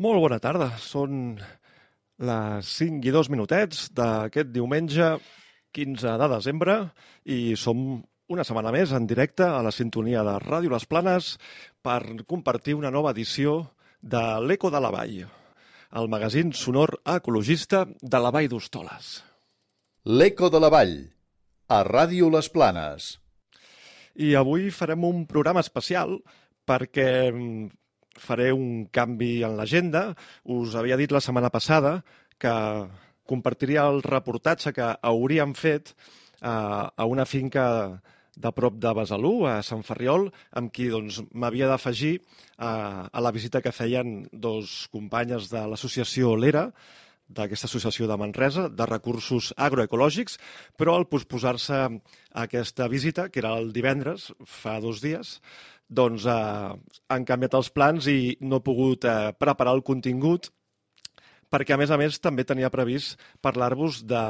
Molt bona tarda. Són les 5 i 2 minutets d'aquest diumenge 15 de desembre i som una setmana més en directe a la sintonia de Ràdio Les Planes per compartir una nova edició de l'Eco de la Vall, el magazín sonor ecologista de la Vall d'Hostoles. L'Eco de la Vall, a Ràdio Les Planes. I avui farem un programa especial perquè mm, faré un canvi en l'agenda. Us havia dit la setmana passada que compartiria el reportatge que hauríem fet eh, a una finca de prop de Besalú, a Sant Ferriol, amb qui doncs, m'havia d'afegir eh, a la visita que feien dos companyes de l'associació Lera, d'aquesta associació de Manresa, de recursos agroecològics, però al posposar-se aquesta visita, que era el divendres, fa dos dies, doncs eh, han canviat els plans i no he pogut eh, preparar el contingut perquè, a més a més, també tenia previst parlar-vos de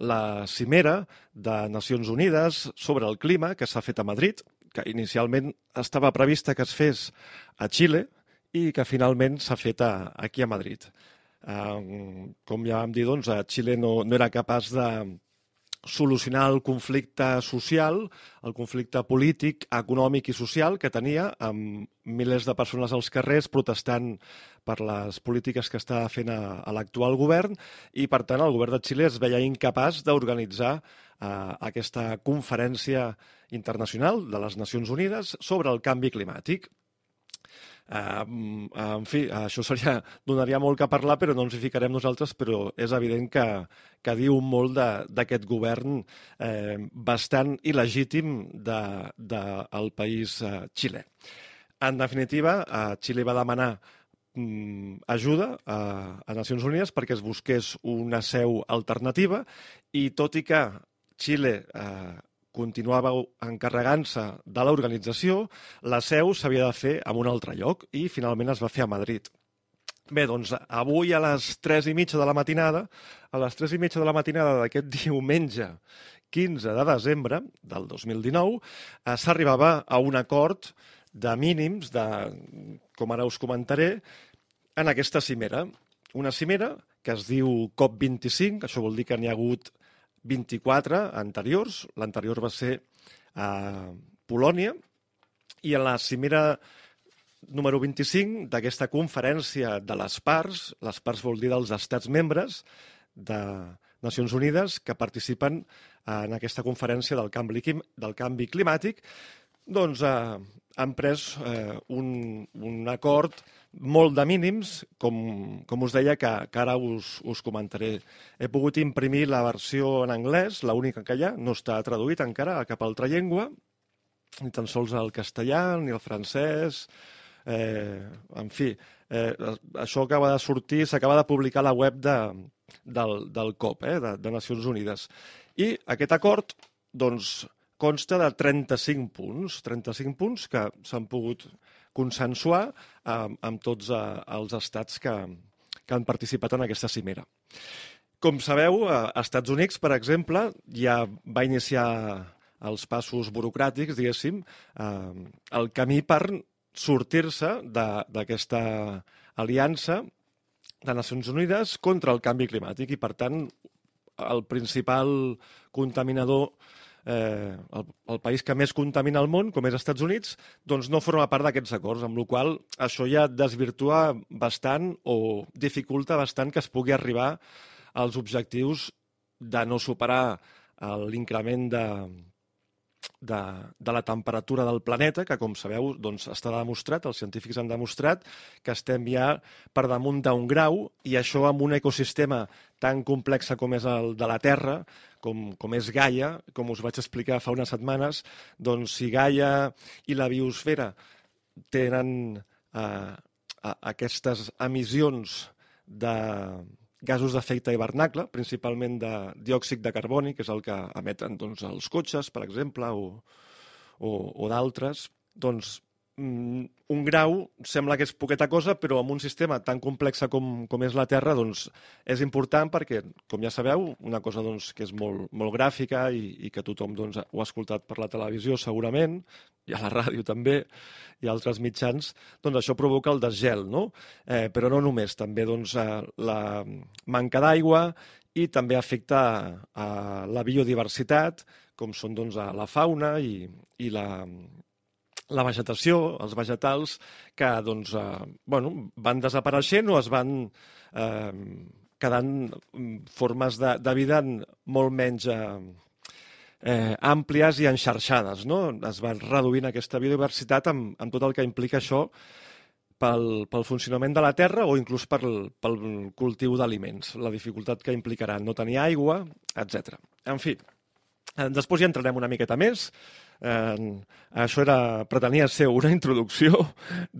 la cimera de Nacions Unides sobre el clima que s'ha fet a Madrid, que inicialment estava prevista que es fes a Xile i que finalment s'ha fet a, aquí a Madrid. Um, com ja vam dir, doncs, a Xile no, no era capaç de, solucionar el conflicte social, el conflicte polític, econòmic i social que tenia amb milers de persones als carrers protestant per les polítiques que està fent a, a l'actual govern i, per tant, el govern de Xile es veia incapaç d'organitzar eh, aquesta conferència internacional de les Nacions Unides sobre el canvi climàtic. En fi, això seria, donaria molt que parlar, però no ens hi ficarem nosaltres, però és evident que, que diu molt d'aquest govern eh, bastant il·legítim del de, de, país eh, xilè. En definitiva, eh, Xile va demanar mm, ajuda a, a Nacions Unides perquè es busqués una seu alternativa i tot i que Xile eh, continuava encarregant-se de l'organització, la seu s'havia de fer en un altre lloc i finalment es va fer a Madrid. Bé, doncs avui a les 3 i mitja de la matinada, a les 3 i mitja de la matinada d'aquest diumenge 15 de desembre del 2019, eh, s'arribava a un acord de mínims, de, com ara us comentaré, en aquesta cimera. Una cimera que es diu COP25, això vol dir que n'hi ha hagut 24 anteriors. L'anterior va ser a Polònia. I en la cimera número 25 d'aquesta conferència de les parts, les parts vol dir dels estats membres de Nacions Unides que participen en aquesta conferència del canvi, del canvi climàtic, doncs eh, han pres eh, un, un acord molt de mínims, com, com us deia, que, que ara us, us comentaré. He pogut imprimir la versió en anglès, la única que hi ha, no està traduït encara a cap altra llengua, ni tan sols el castellà, ni el francès... Eh, en fi, eh, això acaba de sortir, s'acaba de publicar la web de, del, del COP, eh, de, de Nacions Unides. I aquest acord, doncs, consta de 35 punts, 35 punts que s'han pogut consensuar amb, amb tots eh, els estats que, que han participat en aquesta cimera. Com sabeu, a Estats Units, per exemple, ja va iniciar els passos burocràtics, diguéssim, eh, el camí per sortir-se d'aquesta aliança de Nacions Unides contra el canvi climàtic i, per tant, el principal contaminador eh, el, el país que més contamina al món, com és els Estats Units, doncs no forma part d'aquests acords, amb la qual això ja desvirtua bastant o dificulta bastant que es pugui arribar als objectius de no superar l'increment de, de, de la temperatura del planeta, que com sabeu doncs, està demostrat, els científics han demostrat que estem ja per damunt d'un grau i això amb un ecosistema tan complex com és el de la Terra, com, com és Gaia, com us vaig explicar fa unes setmanes, doncs si Gaia i la biosfera tenen eh, aquestes emissions de, gasos d'efecte hivernacle, principalment de diòxid de carboni, que és el que emeten doncs, els cotxes, per exemple, o, o, o d'altres, doncs un grau sembla que és poqueta cosa, però amb un sistema tan complex com, com és la Terra, doncs és important perquè, com ja sabeu, una cosa doncs, que és molt, molt gràfica i, i que tothom doncs, ho ha escoltat per la televisió segurament, i a la ràdio també, i altres mitjans, doncs això provoca el desgel, no? Eh, però no només, també doncs, eh, la manca d'aigua i també afecta a la biodiversitat, com són doncs, la fauna i, i la, la vegetació, els vegetals, que doncs, eh, bueno, van desapareixent o es van eh, quedant formes de, de vida molt menys eh, eh, àmplies i enxarxades. No? Es va reduint aquesta biodiversitat amb, amb tot el que implica això pel, pel funcionament de la terra o inclús pel, pel cultiu d'aliments, la dificultat que implicarà no tenir aigua, etc. En fi, eh, després hi entrarem una miqueta més. Eh, això era, pretenia ser una introducció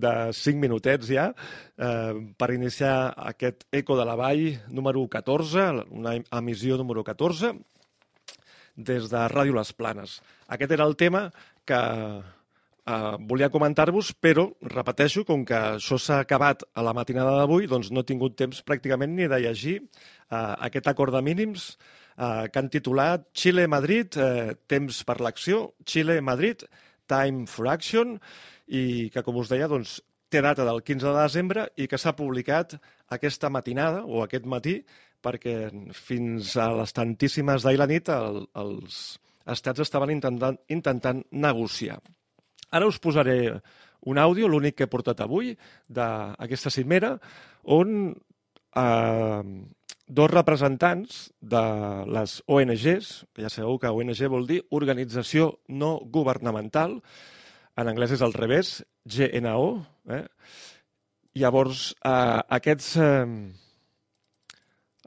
de 5 minutets ja eh, per iniciar aquest Eco de la Vall número 14, una emissió número 14, des de Ràdio Les Planes. Aquest era el tema que Uh, volia comentar-vos, però, repeteixo, com que això s'ha acabat a la matinada d'avui, doncs no he tingut temps pràcticament ni de llegir uh, aquest acord de mínims uh, que han titulat Xile-Madrid, uh, temps per l'acció, Xile-Madrid, time for action, i que, com us deia, doncs, té data del 15 de desembre i que s'ha publicat aquesta matinada o aquest matí perquè fins a les tantíssimes d'ahir la nit el, els estats estaven intentant, intentant negociar. Ara us posaré un àudio, l'únic que he portat avui, d'aquesta cimera, on eh, dos representants de les ONGs, que ja sabeu que ONG vol dir Organització No Governamental, en anglès és al revés, GNO, eh? Llavors, eh, aquests, eh,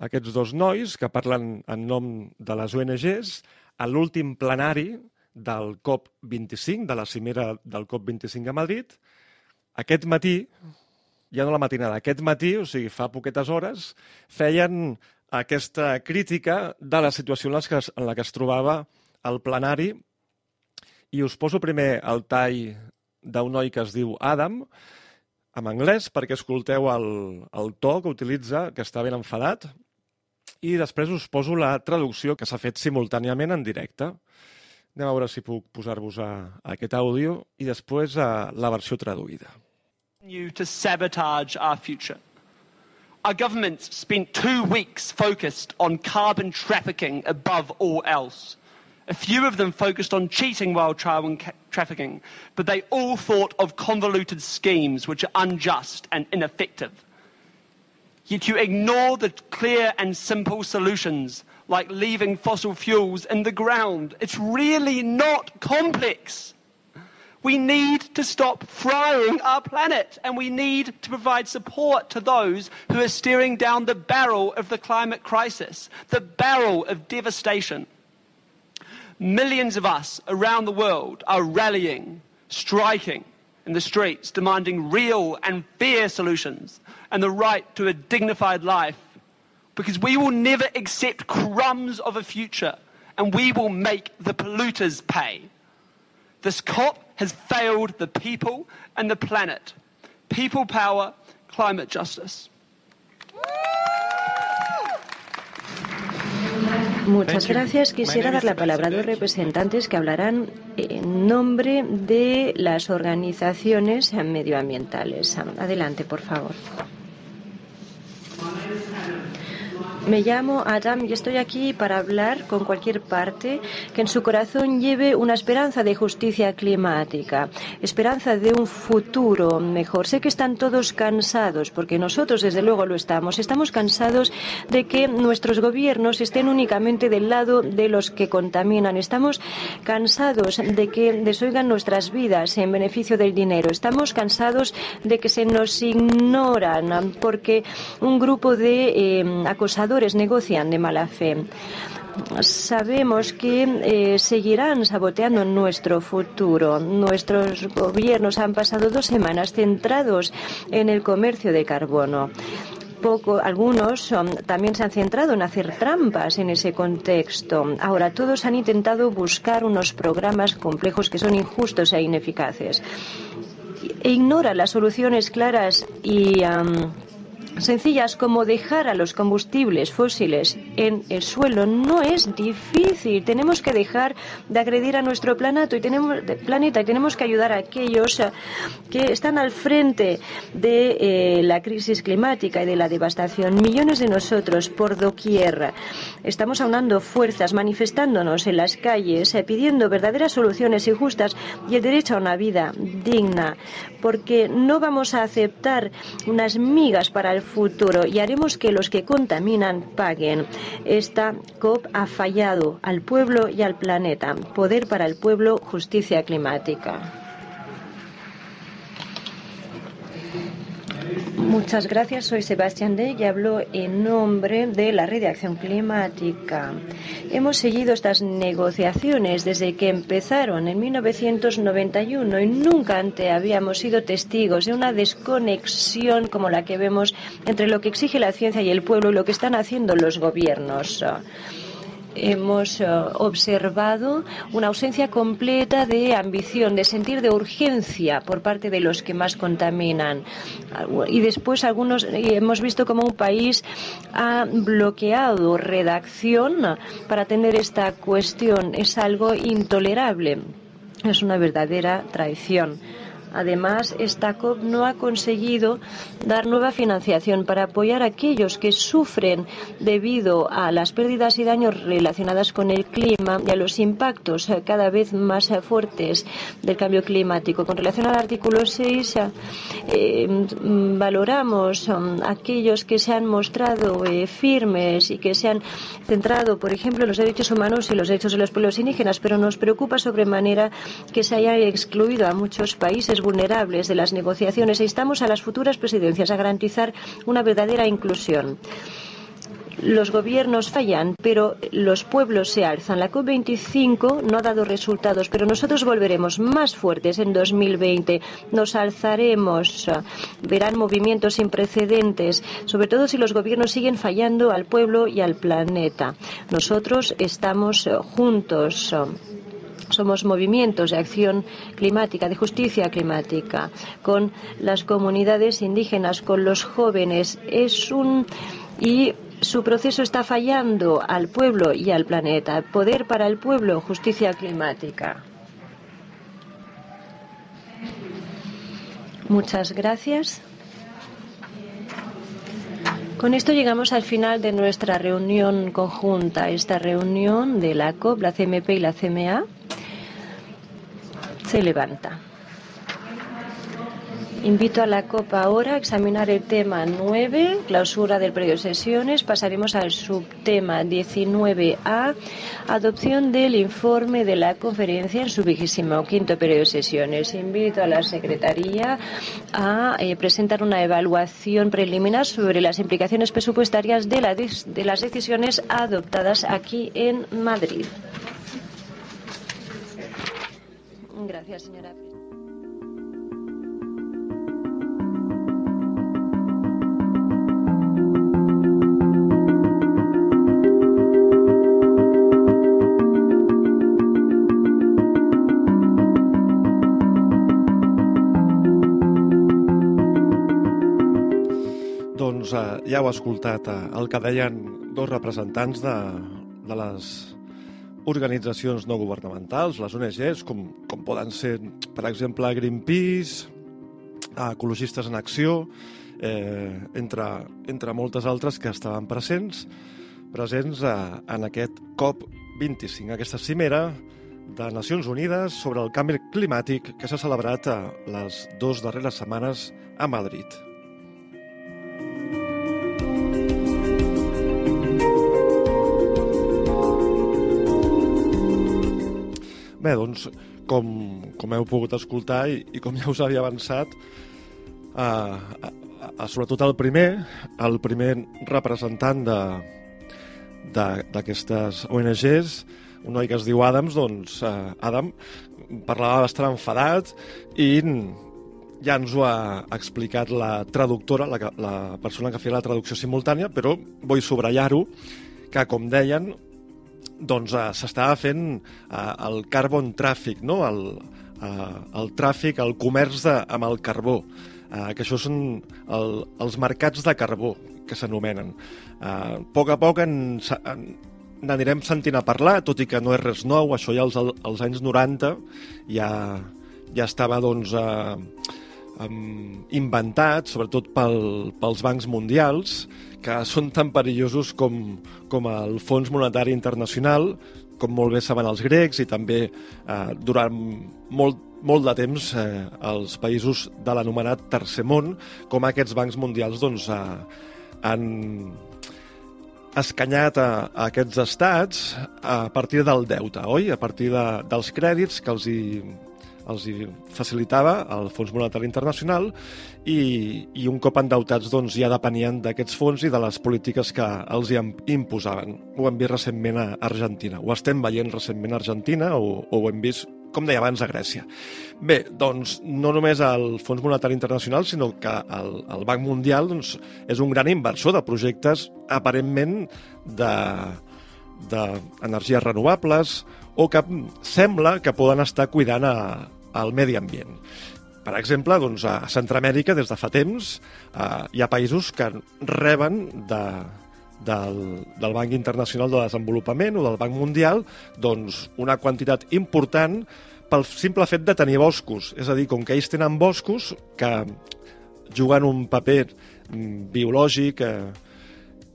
aquests dos nois que parlen en nom de les ONGs, a l'últim plenari del COP25, de la cimera del COP25 a Madrid, aquest matí, ja no la matinada, aquest matí, o sigui, fa poquetes hores, feien aquesta crítica de la situació en que, en la que es trobava el plenari i us poso primer el tall d'un noi que es diu Adam, en anglès, perquè escolteu el, el to que utilitza, que està ben enfadat, i després us poso la traducció que s'ha fet simultàniament en directe. Anem a veure si puc posar-vos aquest àudio i després a la versió traduïda. You to sabotage our future. Our government spent two weeks focused on carbon trafficking above all else. A few of them focused on cheating while carbon trafficking, but they all thought of convoluted schemes which are unjust and ineffective. Yet you ignore the clear and simple solutions like leaving fossil fuels in the ground. It's really not complex. We need to stop frying our planet and we need to provide support to those who are staring down the barrel of the climate crisis, the barrel of devastation. Millions of us around the world are rallying, striking in the streets, demanding real and fair solutions and the right to a dignified life because we will never accept crumbs of a future and we will make the polluters pay. This COP has failed the people and the planet. People power, climate justice. Muchas gracias. Quisiera dar la palabra a dos representantes que hablarán en nombre de las organizaciones medioambientales. Adelante, por favor. Me llamo Adam y estoy aquí para hablar con cualquier parte que en su corazón lleve una esperanza de justicia climática, esperanza de un futuro mejor. Sé que están todos cansados, porque nosotros desde luego lo estamos. Estamos cansados de que nuestros gobiernos estén únicamente del lado de los que contaminan. Estamos cansados de que desoigan nuestras vidas en beneficio del dinero. Estamos cansados de que se nos ignoran porque un grupo de eh, negocian de mala fe. Sabemos que eh, seguirán saboteando nuestro futuro. Nuestros gobiernos han pasado dos semanas centrados en el comercio de carbono. Poco, algunos um, también se han centrado en hacer trampas en ese contexto. Ahora, todos han intentado buscar unos programas complejos que son injustos e ineficaces e ignora las soluciones claras y um, sencillas como dejar a los combustibles fósiles en el suelo no es difícil. Tenemos que dejar de agredir a nuestro planeta y tenemos, planeta y tenemos que ayudar a aquellos eh, que están al frente de eh, la crisis climática y de la devastación. Millones de nosotros por doquier estamos aunando fuerzas, manifestándonos en las calles, eh, pidiendo verdaderas soluciones injustas y el derecho a una vida digna, porque no vamos a aceptar unas migas para el futuro y haremos que los que contaminan paguen. Esta COP ha fallado al pueblo y al planeta. Poder para el pueblo, justicia climática. Muchas gracias. Soy Sebastián Dey y hablo en nombre de la Red de Acción Climática. Hemos seguido estas negociaciones desde que empezaron en 1991 y nunca antes habíamos sido testigos de una desconexión como la que vemos entre lo que exige la ciencia y el pueblo y lo que están haciendo los gobiernos hemos eh, observado una ausencia completa de ambición, de sentir de urgencia por parte de los que más contaminan. Y después algunos hemos visto como un país ha bloqueado redacción para tener esta cuestión. Es algo intolerable. Es una verdadera traición. Además, esta COP no ha conseguido dar nueva financiación para apoyar a aquellos que sufren debido a las pérdidas y daños relacionadas con el clima y a los impactos cada vez más fuertes del cambio climático. Con relación al artículo 6, eh, valoramos um, aquellos que se han mostrado eh, firmes y que se han centrado, por ejemplo, en los derechos humanos y los derechos de los pueblos indígenas, pero nos preocupa sobremanera que se haya excluido a muchos países vulnerables de las negociaciones e instamos a las futuras presidencias a garantizar una verdadera inclusión. Los gobiernos fallan, pero los pueblos se alzan. La COP25 no ha dado resultados, pero nosotros volveremos más fuertes en 2020. Nos alzaremos. Verán movimientos sin precedentes, sobre todo si los gobiernos siguen fallando al pueblo y al planeta. Nosotros estamos juntos somos movimientos de acción climática, de justicia climática, con las comunidades indígenas, con los jóvenes. Es un y su proceso está fallando al pueblo y al planeta. Poder para el pueblo, justicia climática. Muchas gracias. Con esto llegamos al final de nuestra reunión conjunta, esta reunión de la COP, la CMP y la CMA se levanta. Invito a la COPA ahora a examinar el tema 9, clausura del periodo de sesiones. Pasaremos al subtema 19A, adopción del informe de la conferencia en su vigésimo quinto periodo de sesiones. Invito a la Secretaría a eh, presentar una evaluación preliminar sobre las implicaciones presupuestarias de, de las decisiones adoptadas aquí en Madrid. Gracias, señora. Doncs eh, ja heu escoltat eh, el que deien dos representants de, de les organitzacions no governamentals, les ONGs, com, com poden ser, per exemple, Greenpeace, Ecologistes en Acció, eh, entre, entre moltes altres que estaven presents, presents a, en aquest COP25, aquesta cimera de Nacions Unides sobre el canvi climàtic que s'ha celebrat a les dues darreres setmanes a Madrid. Bé, doncs, com, com heu pogut escoltar i, i com ja us havia avançat, eh, eh, sobretot el primer, el primer representant d'aquestes ONGs, un noi que es diu Adams, doncs eh, Adam parlava bastant enfadat i ja ens ho ha explicat la traductora, la, la persona que feia la traducció simultània, però vull subratllar-ho, que, com deien, doncs eh, s'estava fent eh, el carbon traffic, no? el, eh, el tràfic, el comerç de, amb el carbó, eh, que això són el, els mercats de carbó, que s'anomenen. Eh, a poc a poc en, en, n'anirem sentint a parlar, tot i que no és res nou, això ja als, als anys 90 ja, ja estava doncs, eh, inventat, sobretot pel, pels bancs mundials, que són tan perillosos com, com el Fons Monetari Internacional, com molt bé saben els grecs, i també eh, durant molt, molt de temps eh, els països de l'anomenat Tercer Món, com aquests bancs mundials doncs, eh, han escanyat a, a aquests estats a partir del deute, oi? A partir de, dels crèdits que els hi els facilitava el Fons Monetari Internacional i, i un cop endeutats doncs, ja depenien d'aquests fons i de les polítiques que els hi imposaven. Ho hem vist recentment a Argentina, ho estem veient recentment a Argentina o, o ho hem vist com deia abans, a Grècia. Bé, doncs, no només el Fons Monetari Internacional, sinó que el, el Banc Mundial doncs, és un gran inversor de projectes aparentment d'energies de, renovables o que sembla que poden estar cuidant a, al medi ambient. Per exemple, doncs, a Centroamèrica, des de fa temps, eh, hi ha països que reben de, del, del Banc Internacional de Desenvolupament o del Banc Mundial doncs, una quantitat important pel simple fet de tenir boscos. És a dir, com que ells tenen boscos que juguen un paper mm, biològic eh,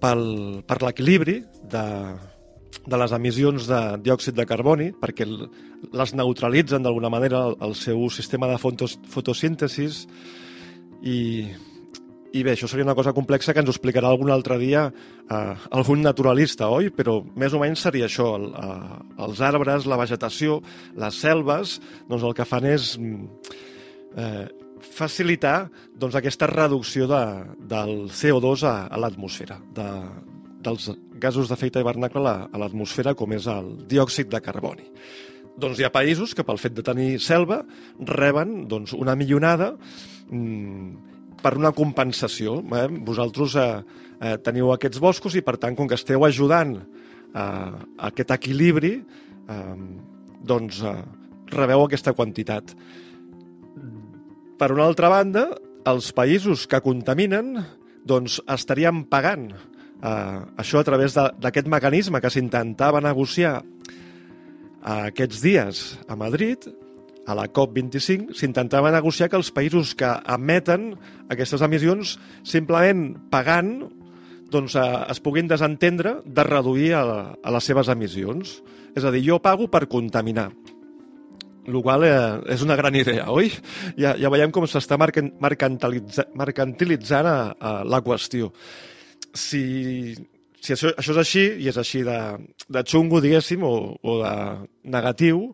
pel, per l'equilibri de, de les emissions de diòxid de carboni, perquè les neutralitzen d'alguna manera el, seu sistema de fotos, fotosíntesis i, i bé, això seria una cosa complexa que ens explicarà algun altre dia eh, algun naturalista, oi? Però més o menys seria això, el, eh, els arbres, la vegetació, les selves, doncs el que fan és eh, facilitar doncs, aquesta reducció de, del CO2 a, a l'atmosfera, de, dels gasos d'efecte hivernacle a l'atmosfera, com és el diòxid de carboni. Doncs hi ha països que pel fet de tenir selva reben doncs, una millonada mmm, per una compensació. Eh? Vosaltres eh, eh, teniu aquests boscos i, per tant, com que esteu ajudant eh, aquest equilibri, eh, doncs eh, rebeu aquesta quantitat. Per una altra banda, els països que contaminen doncs estarien pagant eh, això a través d'aquest mecanisme que s'intentava negociar eh, aquests dies a Madrid, a la COP25, s'intentava negociar que els països que emeten aquestes emissions simplement pagant doncs, eh, es puguin desentendre de reduir a, a les seves emissions. És a dir, jo pago per contaminar el qual eh, és una gran idea, oi? Ja, ja veiem com s'està mercantilitzant, a, a la qüestió si, si això, això és així, i és així de, de xungo, diguéssim, o, o de negatiu,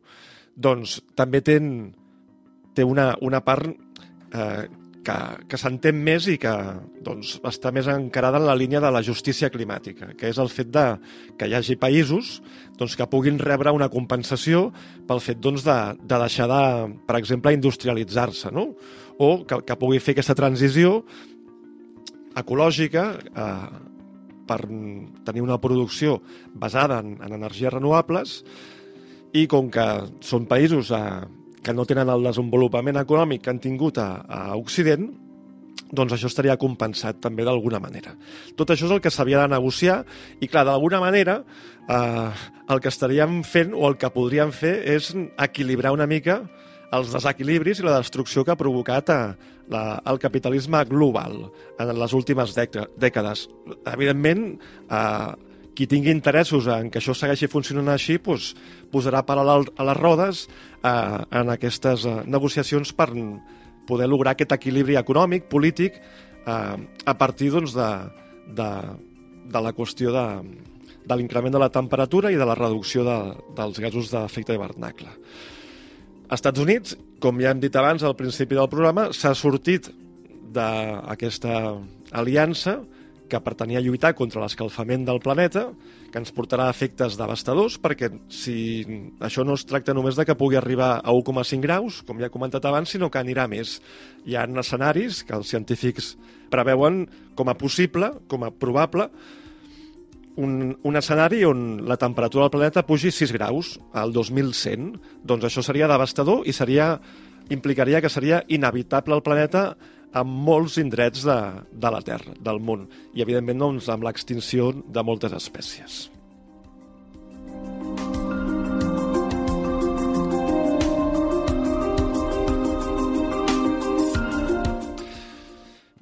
doncs també ten, té una, una part eh, que, que s'entén més i que doncs, està més encarada en la línia de la justícia climàtica, que és el fet de que hi hagi països doncs, que puguin rebre una compensació pel fet doncs, de, de deixar de, per exemple, industrialitzar-se, no? o que, que pugui fer aquesta transició ecològica eh, per tenir una producció basada en, en energies renovables i com que són països eh, que no tenen el desenvolupament econòmic que han tingut a, a Occident, doncs això estaria compensat també d'alguna manera. Tot això és el que s'havia de negociar i, clar, d'alguna manera eh, el que estaríem fent o el que podríem fer és equilibrar una mica els desequilibris i la destrucció que ha provocat a, eh, la, el capitalisme global en les últimes dècades. Evidentment, eh, qui tingui interessos en que això segueixi funcionant així doncs, posarà paral·lel a les rodes eh, en aquestes eh, negociacions per poder lograr aquest equilibri econòmic, polític, eh, a partir doncs, de, de, de la qüestió de, de l'increment de la temperatura i de la reducció de, dels gasos d'efecte hivernacle. Als Estats Units, com ja hem dit abans al principi del programa, s'ha sortit d'aquesta aliança que pretenia lluitar contra l'escalfament del planeta, que ens portarà efectes devastadors, perquè si això no es tracta només de que pugui arribar a 1,5 graus, com ja he comentat abans, sinó que anirà més. Hi ha escenaris que els científics preveuen com a possible, com a probable, un, un escenari on la temperatura del planeta pugi 6 graus al 2100. Doncs això seria devastador i seria implicaria que seria inevitable el planeta en molts indrets de, de la Terra, del món, i evidentment doncs, amb l'extinció de moltes espècies.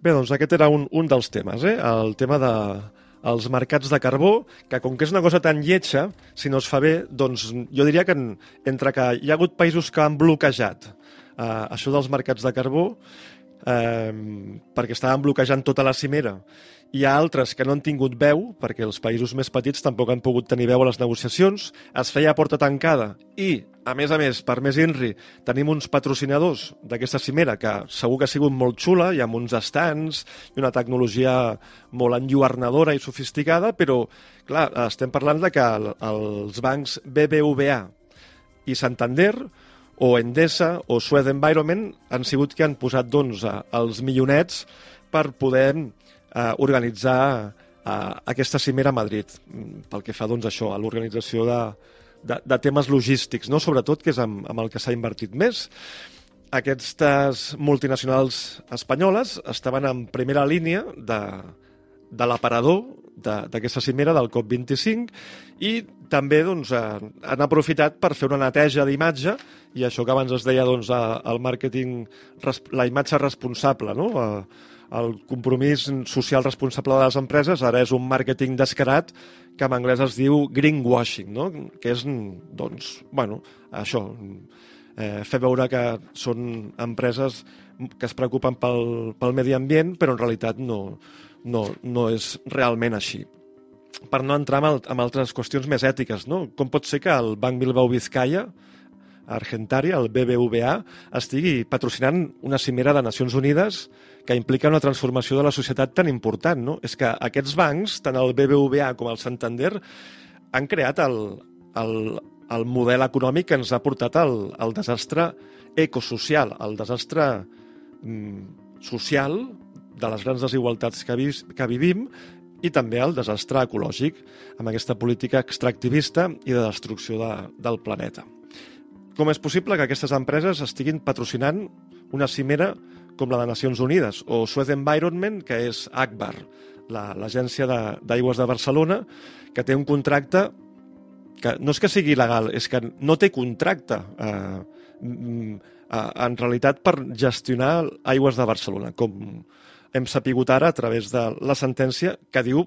Bé, doncs aquest era un, un dels temes, eh? el tema de, els mercats de carbó, que com que és una cosa tan lletja, si no es fa bé, doncs jo diria que en, entre que hi ha hagut països que han bloquejat eh, això dels mercats de carbó, eh, perquè estaven bloquejant tota la cimera, hi ha altres que no han tingut veu, perquè els països més petits tampoc han pogut tenir veu a les negociacions, es feia a porta tancada. I, a més a més, per més INRI, tenim uns patrocinadors d'aquesta cimera que segur que ha sigut molt xula, hi ha uns estants i una tecnologia molt enlluernadora i sofisticada, però, clar, estem parlant de que els bancs BBVA i Santander o Endesa o Suez Environment han sigut que han posat doncs, els millonets per poder eh, organitzar eh, aquesta cimera a Madrid, mm, pel que fa doncs, això a l'organització de, de, de temes logístics, no? sobretot, que és amb, amb el que s'ha invertit més. Aquestes multinacionals espanyoles estaven en primera línia de, de l'aparador d'aquesta cimera del COP25 i també doncs, eh, han aprofitat per fer una neteja d'imatge i això que abans es deia doncs, el màrqueting, la imatge responsable, no? El compromís social responsable de les empreses ara és un màrqueting descarat que en anglès es diu greenwashing, no? que és, doncs, bueno, això, eh, fer veure que són empreses que es preocupen pel, pel medi ambient, però en realitat no, no, no és realment així. Per no entrar en, en altres qüestions més ètiques, no? com pot ser que el Banc Bilbao Vizcaya, Argentaria, el BBVA, estigui patrocinant una cimera de Nacions Unides que implica una transformació de la societat tan important. No? És que aquests bancs, tant el BBVA com el Santander, han creat el, el, el model econòmic que ens ha portat al, al desastre ecosocial, al desastre mm, social de les grans desigualtats que, vi, que vivim i també al desastre ecològic amb aquesta política extractivista i de destrucció de, del planeta. Com és possible que aquestes empreses estiguin patrocinant una cimera com la de Nacions Unides, o Suez Environment, que és Akbar, l'agència la, d'aigües de, de Barcelona, que té un contracte que no és que sigui il·legal, és que no té contracte eh, mm, eh, en realitat per gestionar aigües de Barcelona, com hem sapigut ara a través de la sentència que diu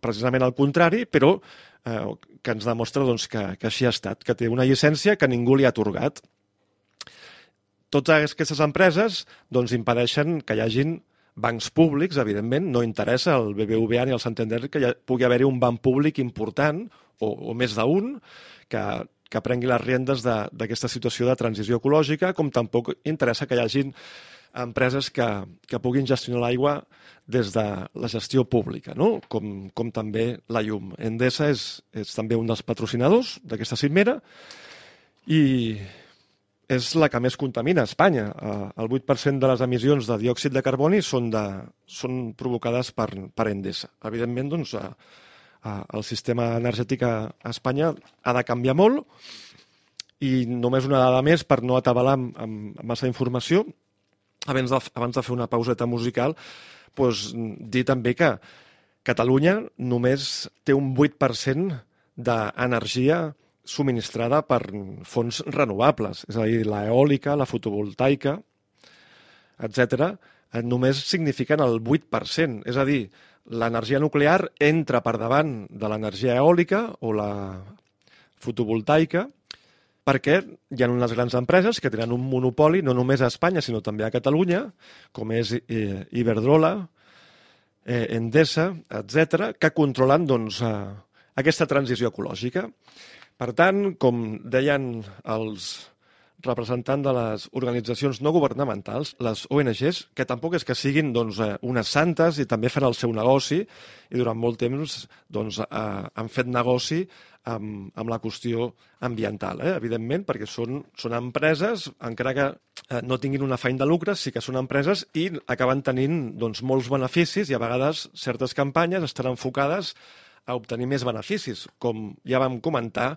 precisament el contrari, però eh, que ens demostra doncs, que, que així ha estat, que té una llicència que ningú li ha atorgat. Totes aquestes empreses doncs, impedeixen que hi hagin bancs públics, evidentment, no interessa al BBVA ni al Santander que hi pugui haver-hi un banc públic important, o, o més d'un, que, que prengui les riendes d'aquesta situació de transició ecològica, com tampoc interessa que hi hagin empreses que, que puguin gestionar l'aigua des de la gestió pública, no? com, com també la llum. Endesa és, és també un dels patrocinadors d'aquesta cimera i, és la que més contamina a Espanya. Eh, el 8% de les emissions de diòxid de carboni són, de, són provocades per, per Endesa. Evidentment, doncs, a, a, el sistema energètic a Espanya ha de canviar molt i només una dada més per no atabalar amb, amb massa informació. Abans de, abans de fer una pauseta musical, doncs, dir també que Catalunya només té un 8% d'energia subministrada per fonts renovables, és a dir, l'eòlica, la fotovoltaica, etc., eh, només signifiquen el 8%. És a dir, l'energia nuclear entra per davant de l'energia eòlica o la fotovoltaica perquè hi ha unes grans empreses que tenen un monopoli no només a Espanya, sinó també a Catalunya, com és eh, Iberdrola, eh, Endesa, etc., que controlen doncs, aquesta transició ecològica. Per tant, com deien els representants de les organitzacions no governamentals, les ONGs, que tampoc és que siguin doncs, eh, unes santes i també fan el seu negoci i durant molt temps doncs, eh, han fet negoci amb, amb la qüestió ambiental, eh? evidentment, perquè són, són empreses, encara que eh, no tinguin un afany de lucre, sí que són empreses i acaben tenint doncs, molts beneficis i a vegades certes campanyes estan enfocades a obtenir més beneficis, com ja vam comentar,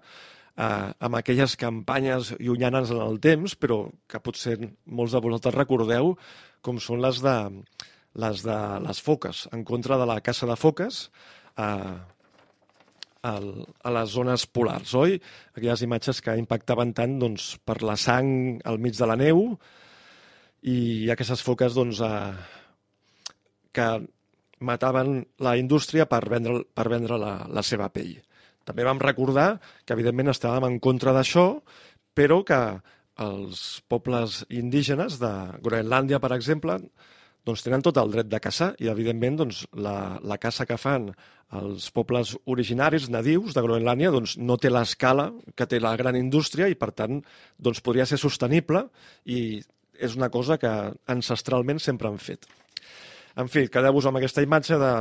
eh, amb aquelles campanyes llunyanes en el temps, però que potser molts de vosaltres recordeu, com són les de les de les foques, en contra de la caça de foques, eh, al, a les zones polars, oi? Aquelles imatges que impactaven tant doncs, per la sang al mig de la neu i aquestes foques doncs, eh, que mataven la indústria per vendre, per vendre la, la seva pell. També vam recordar que, evidentment, estàvem en contra d'això, però que els pobles indígenes de Groenlàndia, per exemple, doncs tenen tot el dret de caçar i, evidentment, doncs, la, la caça que fan els pobles originaris, nadius de Groenlània, doncs, no té l'escala que té la gran indústria i, per tant, doncs, podria ser sostenible i és una cosa que ancestralment sempre han fet. En fi, quedeu-vos amb aquesta imatge de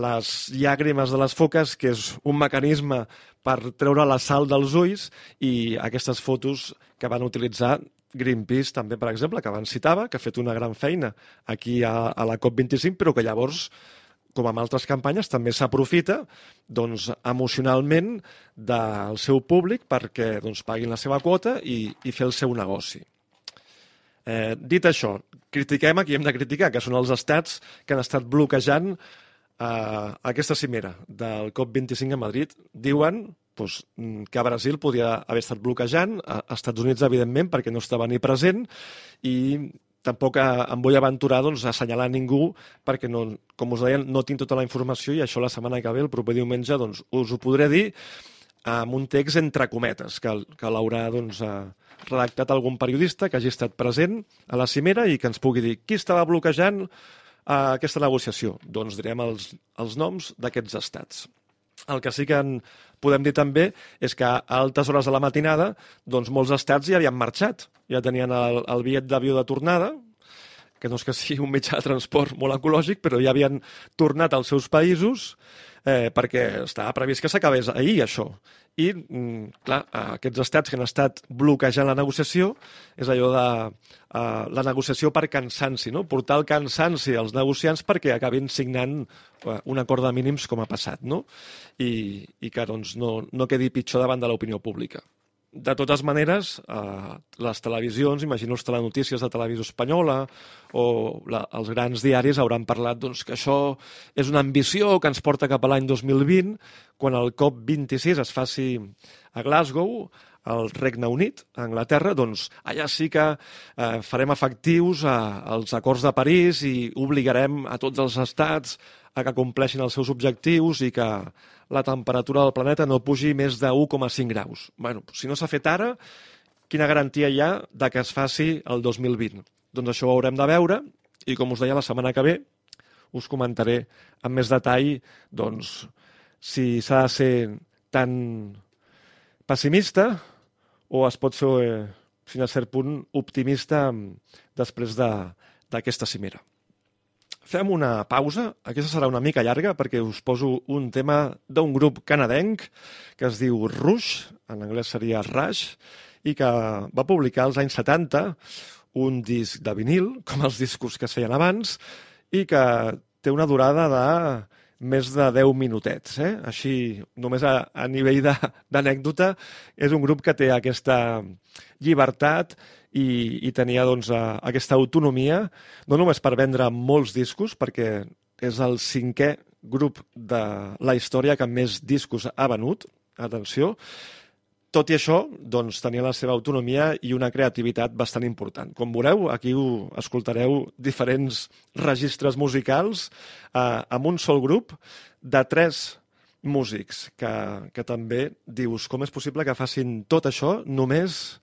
les llàgrimes de les foques, que és un mecanisme per treure la sal dels ulls, i aquestes fotos que van utilitzar Greenpeace també, per exemple, que abans citava, que ha fet una gran feina aquí a, a la COP25, però que llavors, com amb altres campanyes, també s'aprofita doncs, emocionalment del seu públic perquè doncs, paguin la seva quota i, i fer el seu negoci. Eh, dit això, critiquem a qui hem de criticar, que són els estats que han estat bloquejant eh, aquesta cimera del COP25 a Madrid. Diuen doncs, que Brasil podia haver estat bloquejant, a Estats Units, evidentment, perquè no estava ni present, i tampoc em vull aventurar doncs, a assenyalar ningú perquè, no, com us deia, no tinc tota la informació i això la setmana que ve, el proper diumenge, doncs, us ho podré dir amb un text entre cometes que, que l'haurà doncs, redactat algun periodista que hagi estat present a la cimera i que ens pugui dir qui estava bloquejant eh, aquesta negociació. Doncs direm els, els noms d'aquests estats. El que sí que en podem dir també és que a altes hores de la matinada doncs molts estats ja havien marxat, ja tenien el, el bitllet d'avió de tornada, que no és que sigui un mitjà de transport molt ecològic, però ja havien tornat als seus països eh, perquè estava previst que s'acabés ahir això. I, mm, clar, aquests estats que han estat bloquejant la negociació és allò de uh, la negociació per cansanci, no? portar el cansanci als negociants perquè acabin signant uh, un acord de mínims com ha passat, no? I, i que doncs, no, no quedi pitjor davant de l'opinió pública. De totes maneres, eh, les televisions, imagino les telenotícies de televisió espanyola o la, els grans diaris hauran parlat doncs, que això és una ambició que ens porta cap a l'any 2020, quan el COP26 es faci a Glasgow, al Regne Unit, a Anglaterra, doncs allà sí que eh, farem efectius eh, els acords de París i obligarem a tots els estats a que compleixin els seus objectius i que la temperatura del planeta no pugi més de 1,5 graus. bueno, si no s'ha fet ara, quina garantia hi ha de que es faci el 2020? Doncs això ho haurem de veure i, com us deia, la setmana que ve us comentaré amb més detall doncs, si s'ha de ser tan pessimista o es pot ser, eh, fins a cert punt, optimista després d'aquesta cimera. Fem una pausa, aquesta serà una mica llarga perquè us poso un tema d'un grup canadenc que es diu Rush, en anglès seria Rush, i que va publicar als anys 70 un disc de vinil, com els discos que es feien abans, i que té una durada de més de 10 minutets. Eh? Així, només a, a nivell d'anècdota, és un grup que té aquesta llibertat i, i tenia doncs, aquesta autonomia, no només per vendre molts discos, perquè és el cinquè grup de la història que més discos ha venut, atenció, tot i això, doncs, tenia la seva autonomia i una creativitat bastant important. Com veureu, aquí ho escoltareu diferents registres musicals eh, amb un sol grup de tres músics, que, que també dius com és possible que facin tot això només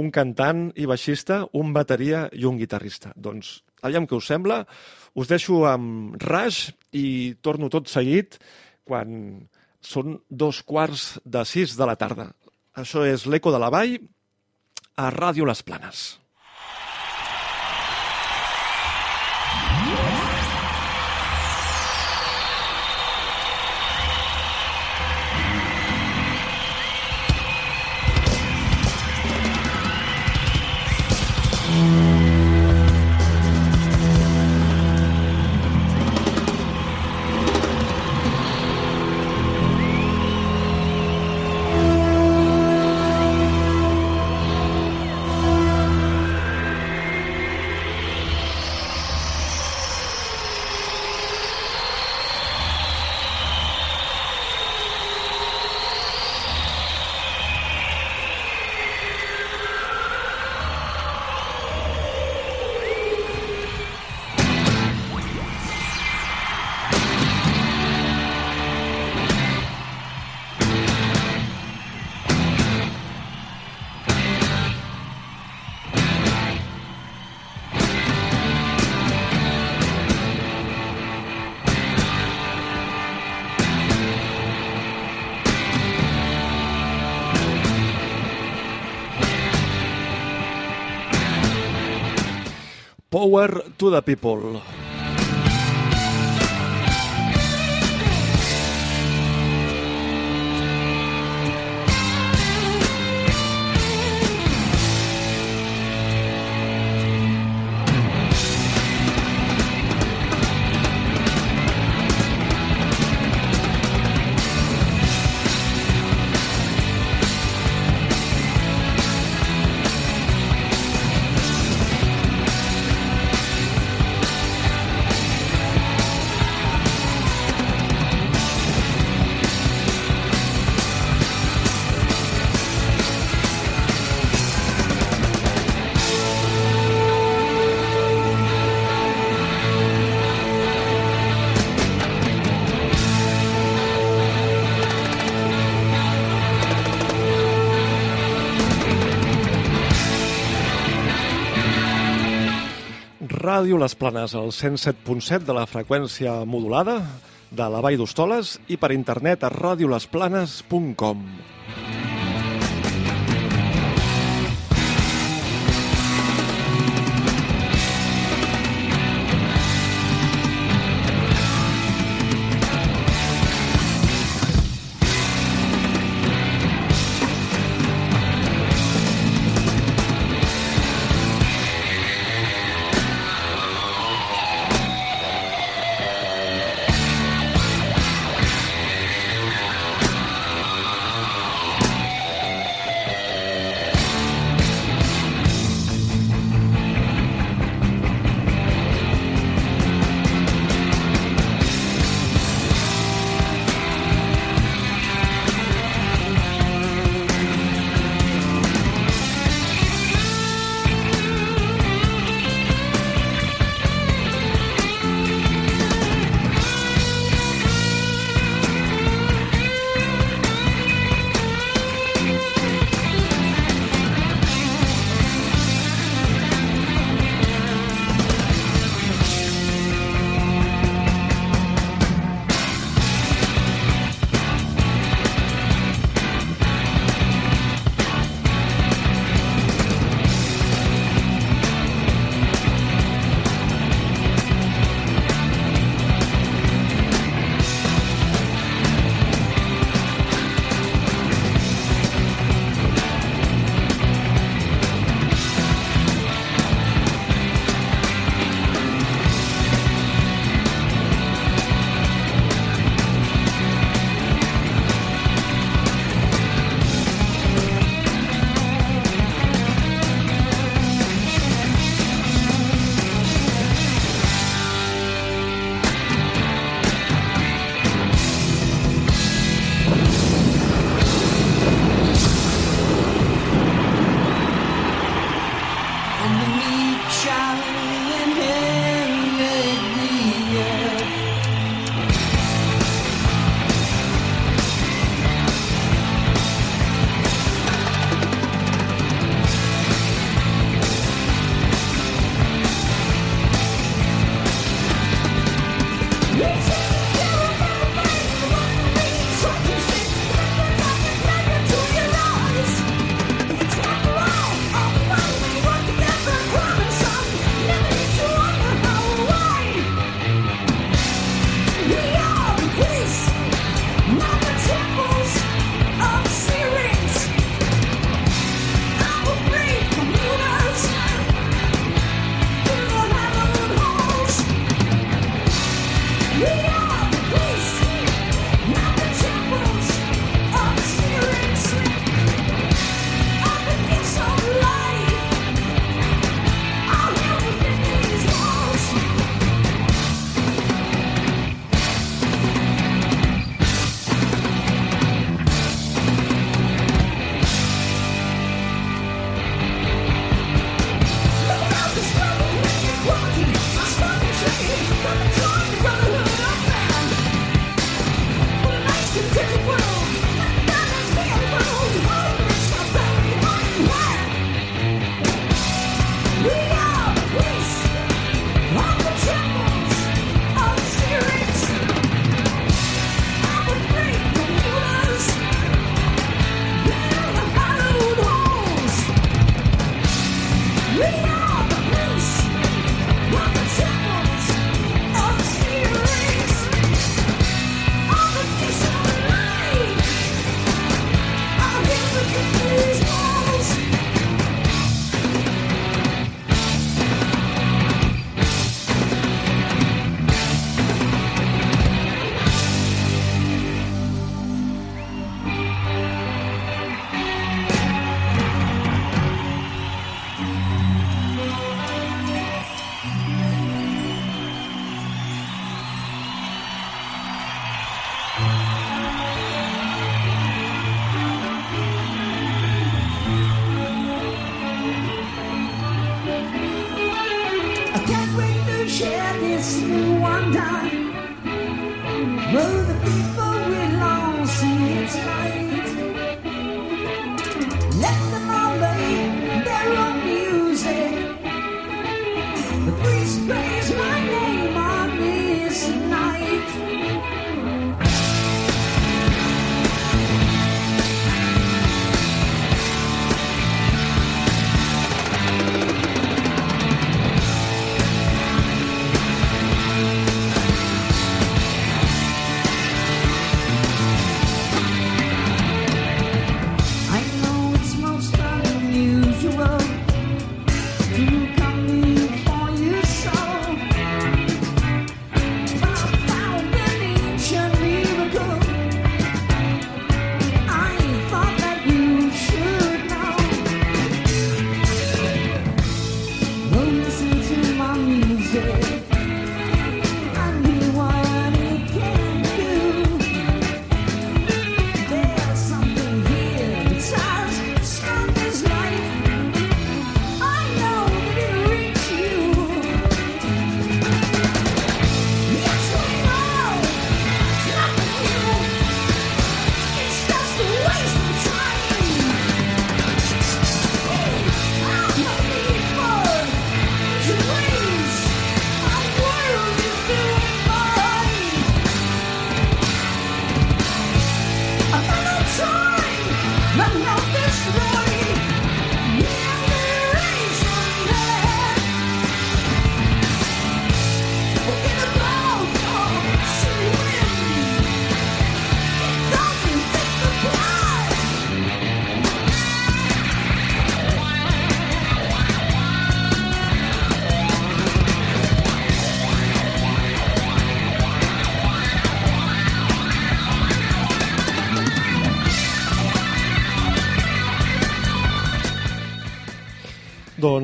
un cantant i baixista, un bateria i un guitarrista. Doncs, aviam què us sembla. Us deixo amb Rush i torno tot seguit quan són dos quarts de sis de la tarda. Això és l'Eco de la Vall a Ràdio Les Planes. Power to the People. Ràdio Les Planes, al 107.7 de la freqüència modulada de la Vall d'Hostoles i per internet a radiolesplanes.com.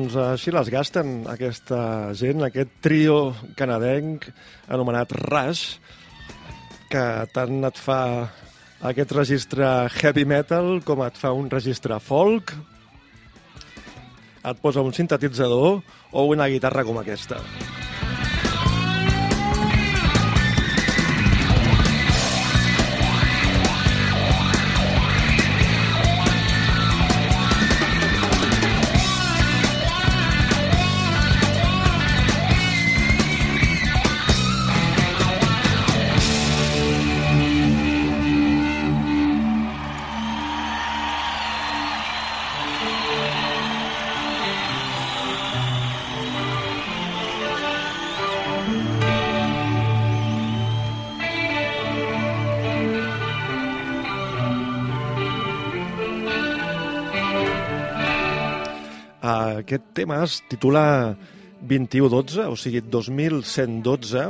Doncs així les gasten aquesta gent, aquest trio canadenc anomenat Rush, que tant et fa aquest registre heavy metal com et fa un registre folk, et posa un sintetitzador o una guitarra com aquesta. Aquest tema es titula 2112, o sigui, 2112.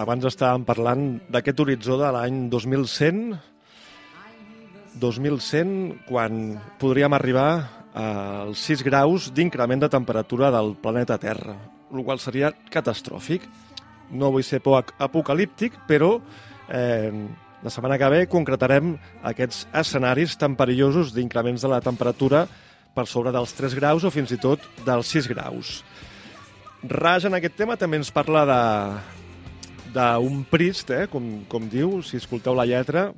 Abans estàvem parlant d'aquest horitzó de l'any 2100, 2100, quan podríem arribar als 6 graus d'increment de temperatura del planeta Terra, el qual seria catastròfic. No vull ser poc apocalíptic, però eh, la setmana que ve concretarem aquests escenaris tan perillosos d'increments de la temperatura per sobre dels 3 graus o fins i tot dels 6 graus. Raj en aquest tema també ens parla de d'un priest, eh, com, com diu, si escolteu la lletra,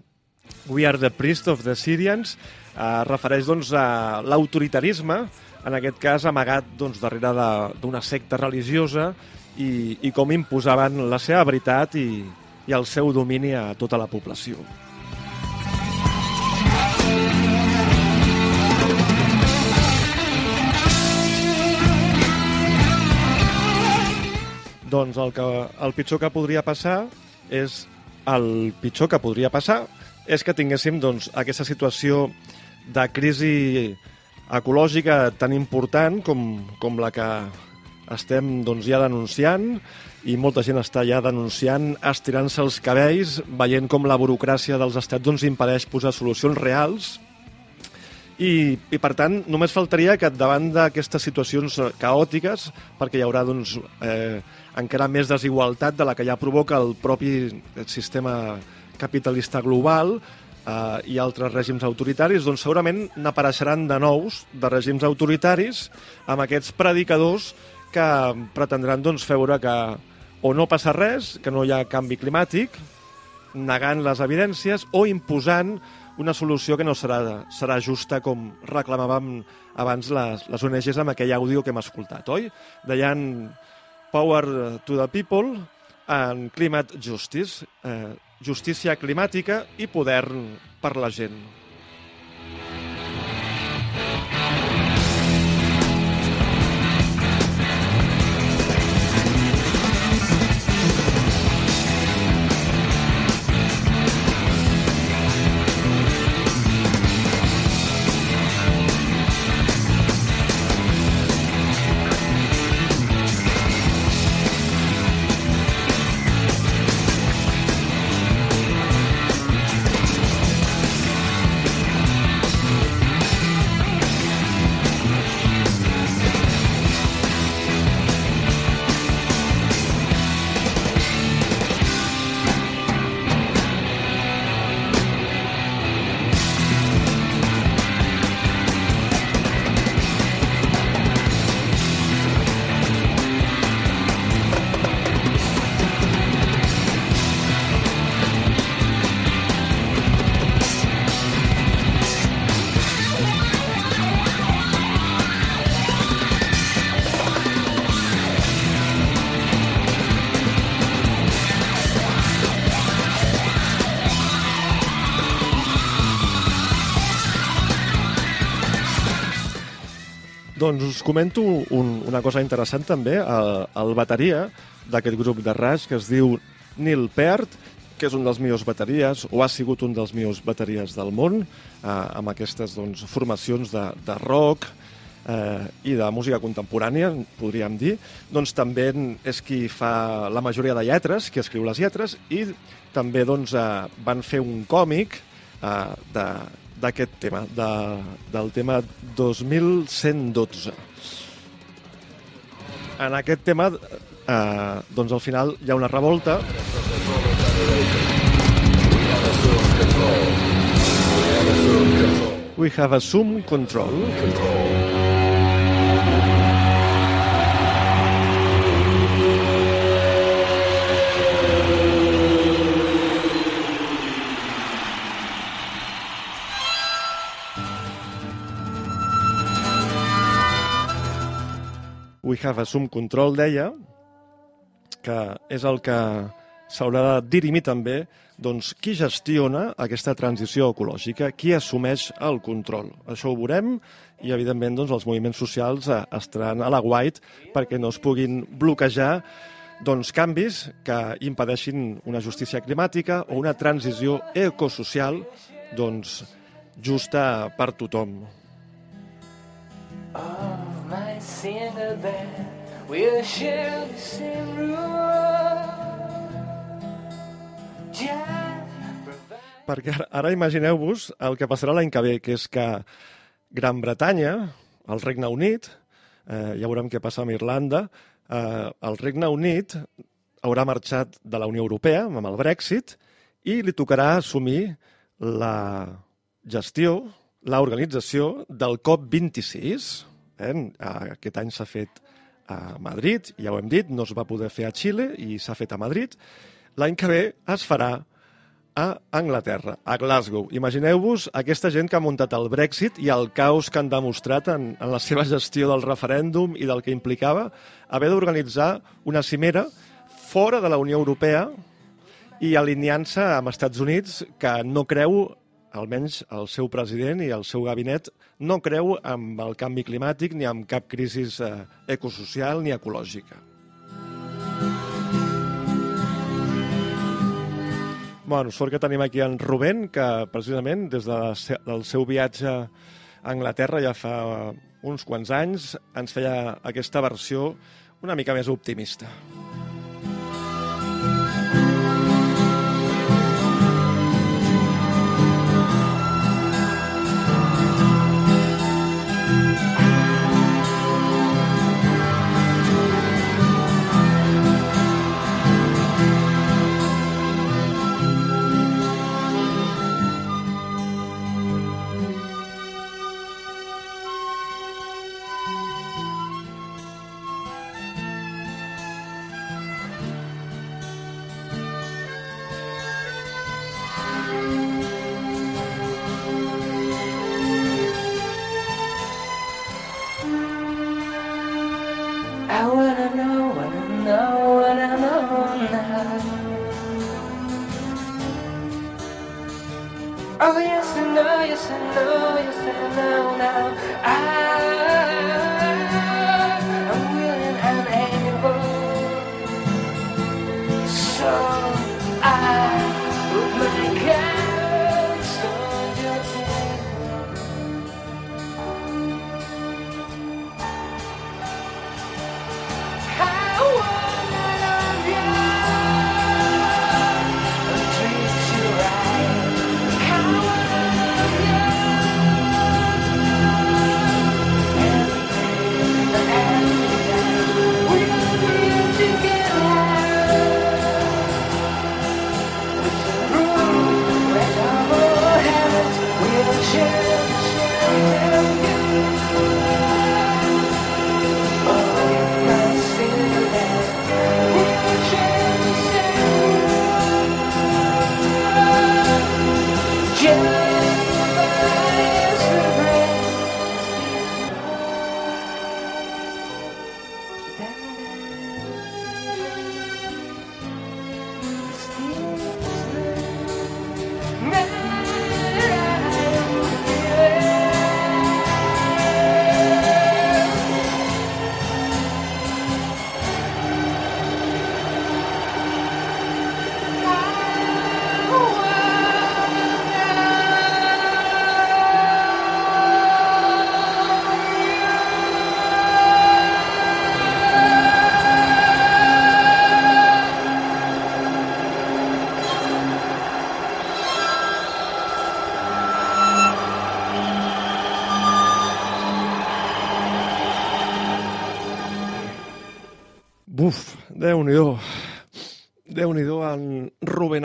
We are the priest of the Syrians, eh, refereix doncs, a l'autoritarisme, en aquest cas amagat doncs, darrere d'una secta religiosa i, i com imposaven la seva veritat i, i el seu domini a tota la població. Doncs el, que, el pitjor que podria passar és el pitjor que podria passar és que tinguéssim doncs, aquesta situació de crisi ecològica tan important com, com la que estem doncs, ja denunciant i molta gent està ja denunciant estirant-se els cabells, veient com la burocràcia dels estats doncs, impedeix posar solucions reals i, i per tant, només faltaria que davant d'aquestes situacions caòtiques, perquè hi haurà doncs, eh, encara més desigualtat de la que ja provoca el propi sistema capitalista global eh, i altres règims autoritaris, doncs segurament n'apareixeran de nous de règims autoritaris amb aquests predicadors que pretendran doncs, fer veure que o no passa res, que no hi ha canvi climàtic, negant les evidències o imposant una solució que no serà, serà justa com reclamàvem abans les, les ONGs amb aquell àudio que hem escoltat, oi? Deien Power to the People en Climate Justice, eh, justícia climàtica i poder per la gent. Doncs us comento un, una cosa interessant també. El, el bateria d'aquest grup de Rush, que es diu Neil Peart, que és un dels millors bateries, o ha sigut un dels millors bateries del món, eh, amb aquestes doncs, formacions de, de rock eh, i de música contemporània, podríem dir, doncs també és qui fa la majoria de lletres, qui escriu les lletres, i també doncs, eh, van fer un còmic eh, de, d'aquest tema, de, del tema 2112. En aquest tema, eh, doncs al final hi ha una revolta. We have assumed control. We have assumed control, deia, que és el que s'haurà de dirimir també doncs, qui gestiona aquesta transició ecològica, qui assumeix el control. Això ho veurem i, evidentment, doncs, els moviments socials eh, estaran a la guait perquè no es puguin bloquejar doncs, canvis que impedeixin una justícia climàtica o una transició ecosocial doncs, justa per tothom. All my sinner band will share the same room. Provide Perquè ara- ara imagineu-vos el que passarà l'any que ve, que és que Gran Bretanya, el Regne Unit, eh, ja veurem què passa amb Irlanda, eh, el Regne Unit haurà marxat de la Unió Europea amb el Brexit i li tocarà assumir la gestió, l'organització del COP26. Eh? Aquest any s'ha fet a Madrid, ja ho hem dit, no es va poder fer a Xile i s'ha fet a Madrid. L'any que ve es farà a Anglaterra, a Glasgow. Imagineu-vos aquesta gent que ha muntat el Brexit i el caos que han demostrat en, en la seva gestió del referèndum i del que implicava haver d'organitzar una cimera fora de la Unió Europea i alineant-se amb Estats Units, que no creu, almenys el seu president i el seu gabinet, no creu amb el canvi climàtic ni amb cap crisi eh, ecosocial ni ecològica. Bueno, sort que tenim aquí en Rubén, que precisament des de, del seu viatge a Anglaterra ja fa uns quants anys ens feia aquesta versió una mica més optimista. Oh yes, I know, yes, I know, yes, I know now. I,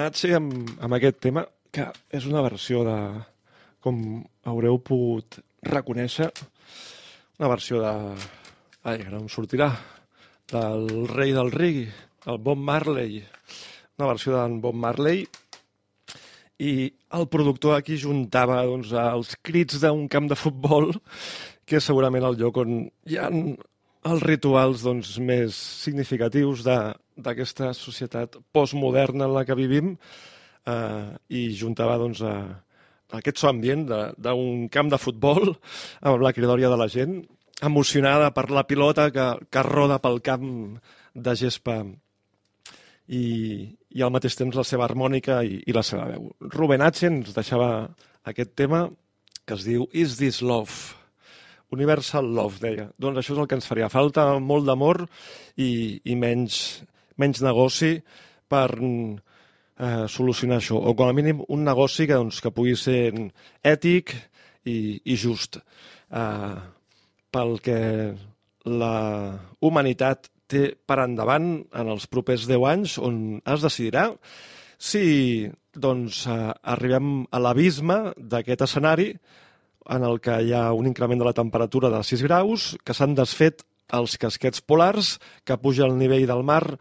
Rubenatge amb, amb aquest tema, que és una versió de, com haureu pogut reconèixer, una versió de... Ai, ara em sortirà. Del rei del reggae, el Bob Marley. Una versió d'en Bob Marley. I el productor aquí juntava doncs, els crits d'un camp de futbol, que és segurament el lloc on hi ha els rituals doncs, més significatius de- d'aquesta societat postmoderna en la que vivim eh, i juntava doncs, a, aquest so ambient d'un camp de futbol amb la cridòria de la gent emocionada per la pilota que, que roda pel camp de gespa i, i al mateix temps la seva harmònica i, i la seva veu. Ruben H. ens deixava aquest tema que es diu Is This Love? Universal Love, deia. Doncs això és el que ens faria falta, molt d'amor i, i menys, menys negoci per eh, solucionar això. O com a mínim un negoci que, doncs, que pugui ser ètic i, i just. Eh, pel que la humanitat té per endavant en els propers 10 anys, on es decidirà si doncs, eh, arribem a l'abisme d'aquest escenari en el que hi ha un increment de la temperatura de 6 graus, que s'han desfet els casquets polars, que puja el nivell del mar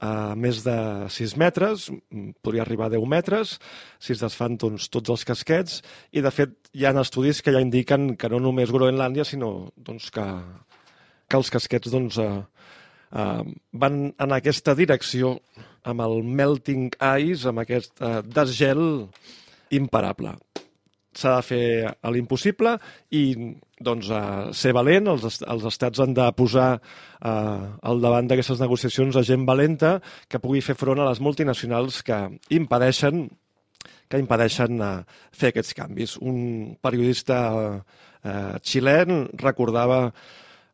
a més de 6 metres, podria arribar a 10 metres, si es desfan doncs, tots els casquets, i de fet hi ha estudis que ja indiquen que no només Groenlàndia, sinó doncs, que, que els casquets doncs, eh, eh, van en aquesta direcció amb el melting ice, amb aquest eh, desgel imparable s'ha de fer l'impossible i doncs, a ser valent, els, els estats han de posar eh, al davant d'aquestes negociacions a gent valenta que pugui fer front a les multinacionals que impedeixen que impedeixen eh, fer aquests canvis. Un periodista eh, xilè recordava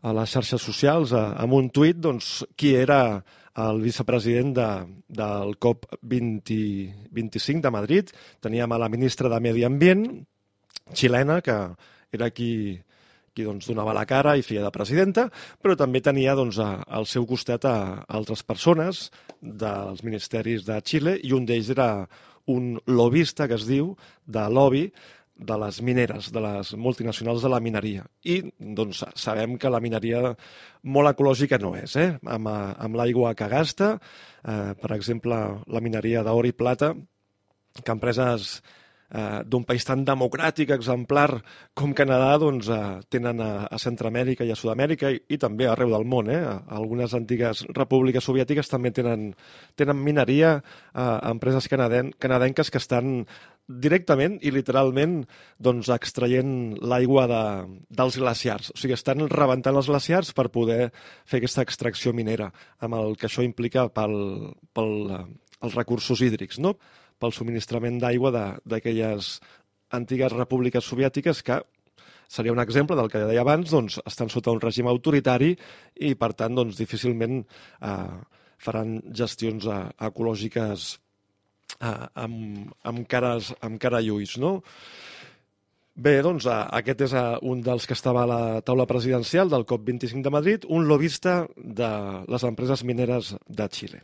a les xarxes socials, eh, amb un tuit, doncs, qui era el vicepresident de, del COP25 de Madrid. Teníem a la ministra de Medi Ambient, xilena, que era qui, qui doncs, donava la cara i feia de presidenta, però també tenia doncs, a, al seu costat a, altres persones dels ministeris de Xile i un d'ells era un lobista que es diu de lobby de les mineres, de les multinacionals de la mineria. I doncs, sabem que la mineria molt ecològica no és, eh? amb, eh, amb l'aigua que gasta, eh, per exemple, la mineria d'or i plata, que empreses eh, d'un país tan democràtic, exemplar com Canadà, doncs eh, tenen a, a Centroamèrica i a Sud-amèrica i, i també arreu del món. Eh? Algunes antigues repúbliques soviètiques també tenen, tenen mineria, eh, empreses canaden, canadenques que estan directament i literalment doncs, extraient l'aigua de, dels glaciars. O sigui, estan rebentant els glaciars per poder fer aquesta extracció minera, amb el que això implica pel, pel, eh, els recursos hídrics, no? Pel subministrament d'aigua d'aquelles antigues repúbliques soviètiques que seria un exemple del que deia abans, doncs, estan sota un règim autoritari i, per tant, doncs, difícilment eh, faran gestions eh, ecològiques eh, amb, amb, cares, amb cara i ulls, no? Bé, doncs eh, aquest és eh, un dels que estava a la taula presidencial del COP25 de Madrid, un lobista de les empreses mineres de Xile.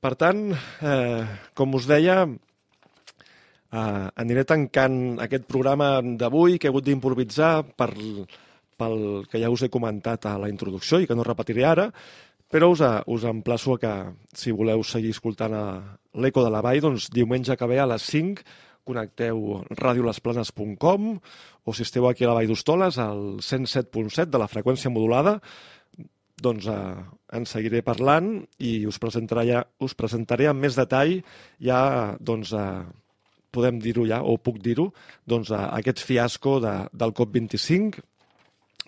Per tant, eh, com us deia, eh, aniré tancant aquest programa d'avui que he hagut d'improvisar per, pel que ja us he comentat a la introducció i que no repetiré ara, però us, eh, us emplaço a que, si voleu seguir escoltant a l'Eco de la Vall, doncs diumenge que ve a les 5 connecteu radiolesplanes.com o si esteu aquí a la Vall d'Hostoles al 107.7 de la freqüència modulada doncs eh, en seguiré parlant i us presentaré, us presentaré amb més detall. Ja, doncs, eh, podem dir-ho ja, o puc dir-ho, doncs, eh, aquest fiasco de, del COP25,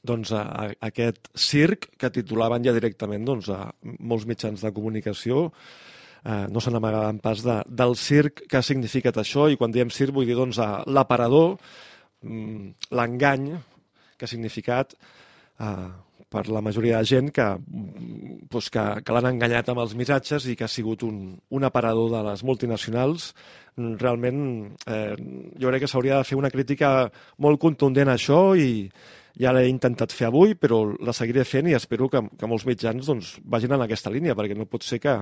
doncs, eh, aquest circ que titulaven ja directament doncs, a molts mitjans de comunicació, eh, no se n'amagaven pas de, del circ que ha significat això, i quan diem circ vull dir doncs, a l'aparador, mm, l'engany que ha significat eh, per la majoria de gent que, doncs que, que l'han enganyat amb els missatges i que ha sigut un, un aparador de les multinacionals. Realment, eh, jo crec que s'hauria de fer una crítica molt contundent a això i ja l'he intentat fer avui, però la seguiré fent i espero que, que molts mitjans doncs, vagin en aquesta línia, perquè no pot ser que,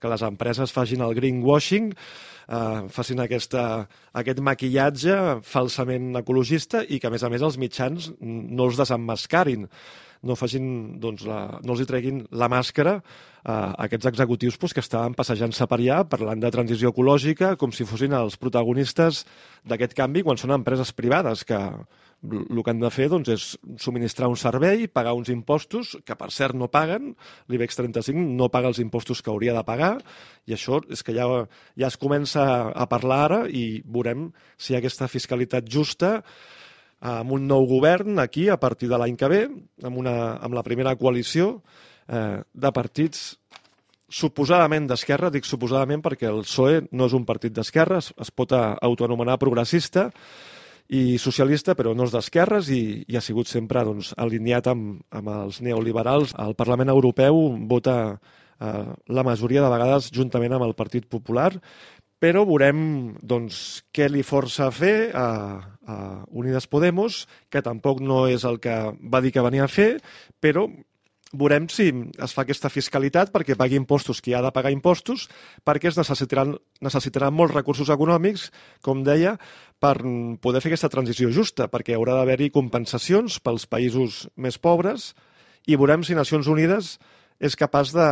que les empreses facin el greenwashing, eh, facin aquesta, aquest maquillatge falsament ecologista i que, a més a més, els mitjans no els desemmascarin no, facin, doncs, la, no els hi treguin la màscara a aquests executius doncs, que estaven passejant-se per allà parlant de transició ecològica com si fossin els protagonistes d'aquest canvi quan són empreses privades que el que han de fer doncs, és subministrar un servei, pagar uns impostos, que per cert no paguen, l'IBEX 35 no paga els impostos que hauria de pagar, i això és que ja, ja es comença a parlar ara i veurem si hi ha aquesta fiscalitat justa amb un nou govern aquí a partir de l'any que ve, amb, una, amb la primera coalició eh, de partits suposadament d'esquerra, dic suposadament perquè el PSOE no és un partit d'esquerra, es, es pot autoanomenar progressista i socialista, però no és d'esquerres i, i ha sigut sempre doncs, alineat amb, amb els neoliberals. El Parlament Europeu vota eh, la majoria de vegades juntament amb el Partit Popular, però veurem doncs, què li força a fer a, a Unides Podemos, que tampoc no és el que va dir que venia a fer, però veurem si es fa aquesta fiscalitat perquè pagui impostos qui ha de pagar impostos, perquè es necessitaran, necessitaran molts recursos econòmics, com deia, per poder fer aquesta transició justa, perquè haurà d'haver-hi compensacions pels països més pobres i veurem si Nacions Unides és capaç de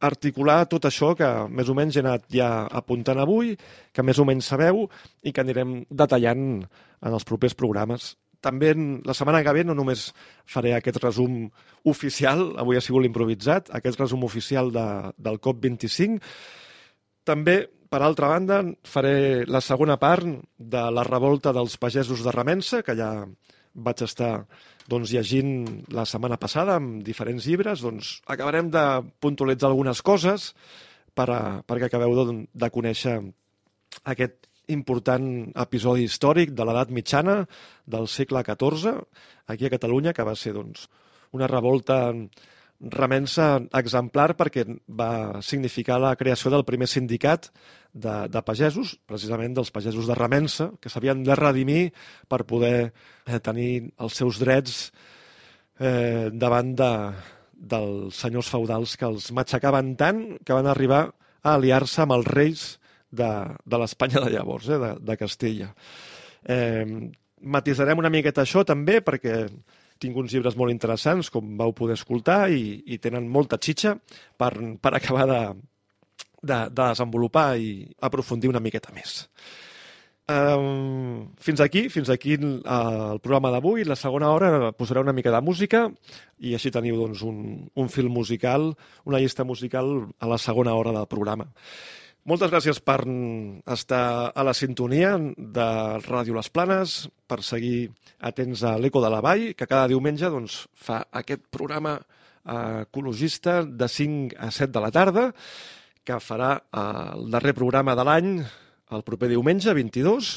articular tot això que més o menys he anat ja apuntant avui, que més o menys sabeu i que anirem detallant en els propers programes. També la setmana que ve no només faré aquest resum oficial, avui ha sigut l'improvisat, aquest resum oficial de, del COP25, també, per altra banda, faré la segona part de la revolta dels pagesos de Remensa, que ja vaig estar doncs, llegint la setmana passada amb diferents llibres. Doncs acabarem de puntualitzar algunes coses per a, perquè acabeu de, de conèixer aquest important episodi històric de l'edat mitjana del segle XIV, aquí a Catalunya, que va ser doncs, una revolta remensa exemplar perquè va significar la creació del primer sindicat de, de pagesos, precisament dels pagesos de remensa, que s'havien de redimir per poder eh, tenir els seus drets eh, davant de, dels senyors feudals que els matxacaven tant que van arribar a aliar-se amb els reis de, de l'Espanya de llavors, eh, de, de Castella. Eh, matisarem una miqueta això també perquè tinc uns llibres molt interessants, com vau poder escoltar, i, i tenen molta xitxa per, per acabar de, de, de desenvolupar i aprofundir una miqueta més. Um, fins aquí, fins aquí uh, el programa d'avui. La segona hora posaré una mica de música i així teniu doncs, un, un film musical, una llista musical a la segona hora del programa. Moltes gràcies per estar a la sintonia de Ràdio Les Planes, per seguir atents a l'Eco de la Vall, que cada diumenge doncs, fa aquest programa eh, ecologista de 5 a 7 de la tarda, que farà eh, el darrer programa de l'any el proper diumenge, 22,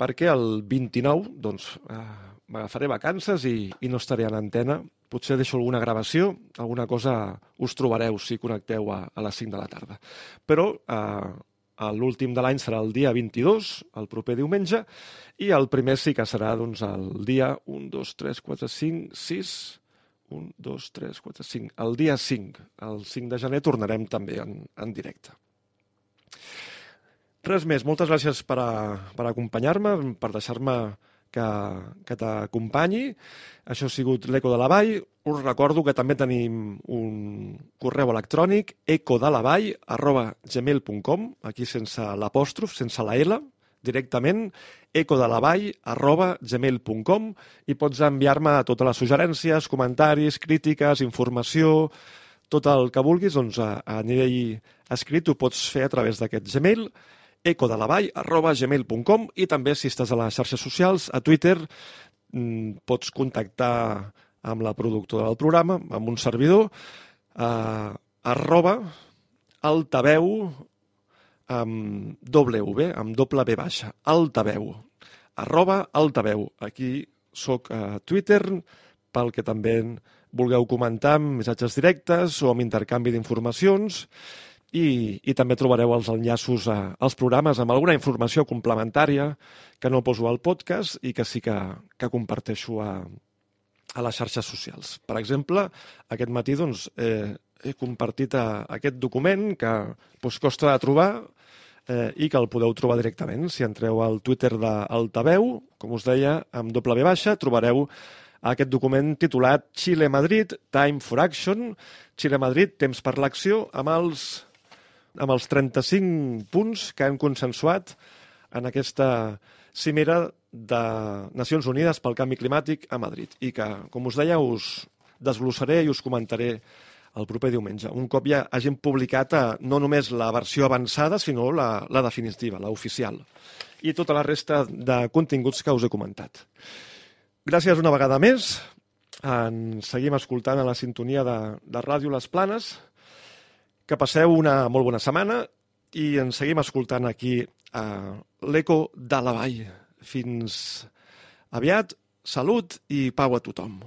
perquè el 29 doncs, eh, m'agafaré vacances i, i no estaré en antena. Potser deixo alguna gravació, alguna cosa us trobareu si connecteu a, a les 5 de la tarda. Però eh, l'últim de l'any serà el dia 22, el proper diumenge, i el primer sí que serà doncs, el dia 1, 2, 3, 4, 5, 6... 1, 2, 3, 4, 5. El dia 5, el 5 de gener, tornarem també en, en directe. Res més, moltes gràcies per, a, per acompanyar-me, per deixar-me que, que t'acompanyi. Això ha sigut l'Eco de la Vall. Us recordo que també tenim un correu electrònic ecodelavall arroba gmail.com, aquí sense l'apòstrof, sense la L, directament ecodelavall arroba gmail.com i pots enviar-me totes les suggerències, comentaris, crítiques, informació, tot el que vulguis, doncs a, a nivell escrit ho pots fer a través d'aquest Gmail ecodelavall arroba gmail.com i també si estàs a les xarxes socials, a Twitter, mm, pots contactar amb la productora del programa, amb un servidor, eh, arroba altaveu amb V, amb doble V baixa, altaveu, arroba altaveu. Aquí sóc a Twitter, pel que també vulgueu comentar amb missatges directes o amb intercanvi d'informacions i, i també trobareu els enllaços a, als programes amb alguna informació complementària que no poso al podcast i que sí que, que comparteixo a, a les xarxes socials. Per exemple, aquest matí doncs, eh, he compartit a, aquest document que doncs, costa de trobar eh, i que el podeu trobar directament. Si entreu al Twitter d'Altaveu, com us deia, amb doble baixa, trobareu aquest document titulat Xile Madrid, Time for Action, Xile Madrid, temps per l'acció, amb els amb els 35 punts que han consensuat en aquesta cimera de Nacions Unides pel Canvi Climàtic a Madrid i que, com us deia, us desglossaré i us comentaré el proper diumenge, un cop ja hagin publicat eh, no només la versió avançada, sinó la, la definitiva, la oficial, i tota la resta de continguts que us he comentat. Gràcies una vegada més. Ens seguim escoltant a la sintonia de, de Ràdio Les Planes. Que passeu una molt bona setmana i ens seguim escoltant aquí a l'Eco de la Vall. Fins aviat, salut i pau a tothom.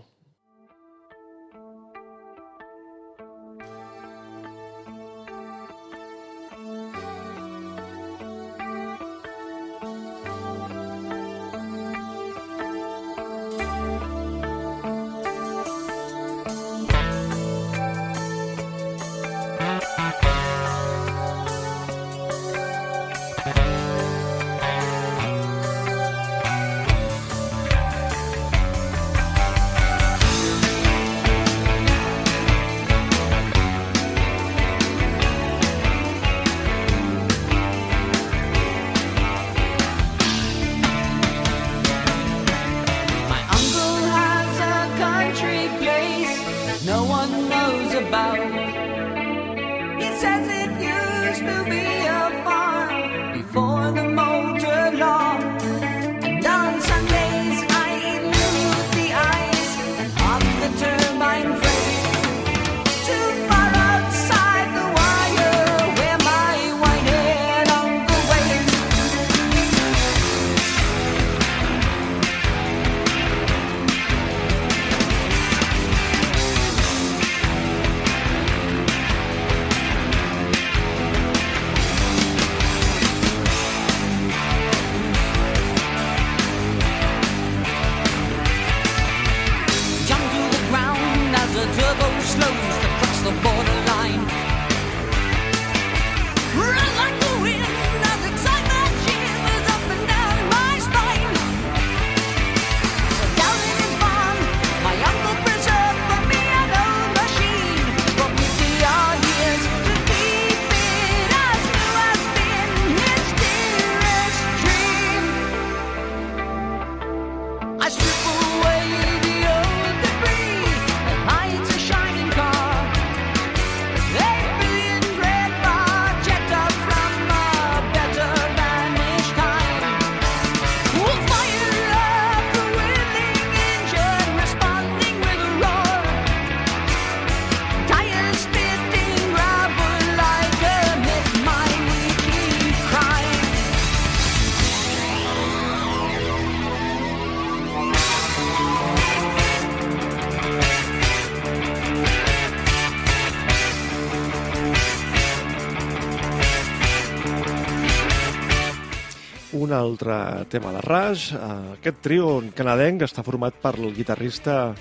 Altre tema de Rush. Eh, Aquest trio canadenc està format per el guitarrista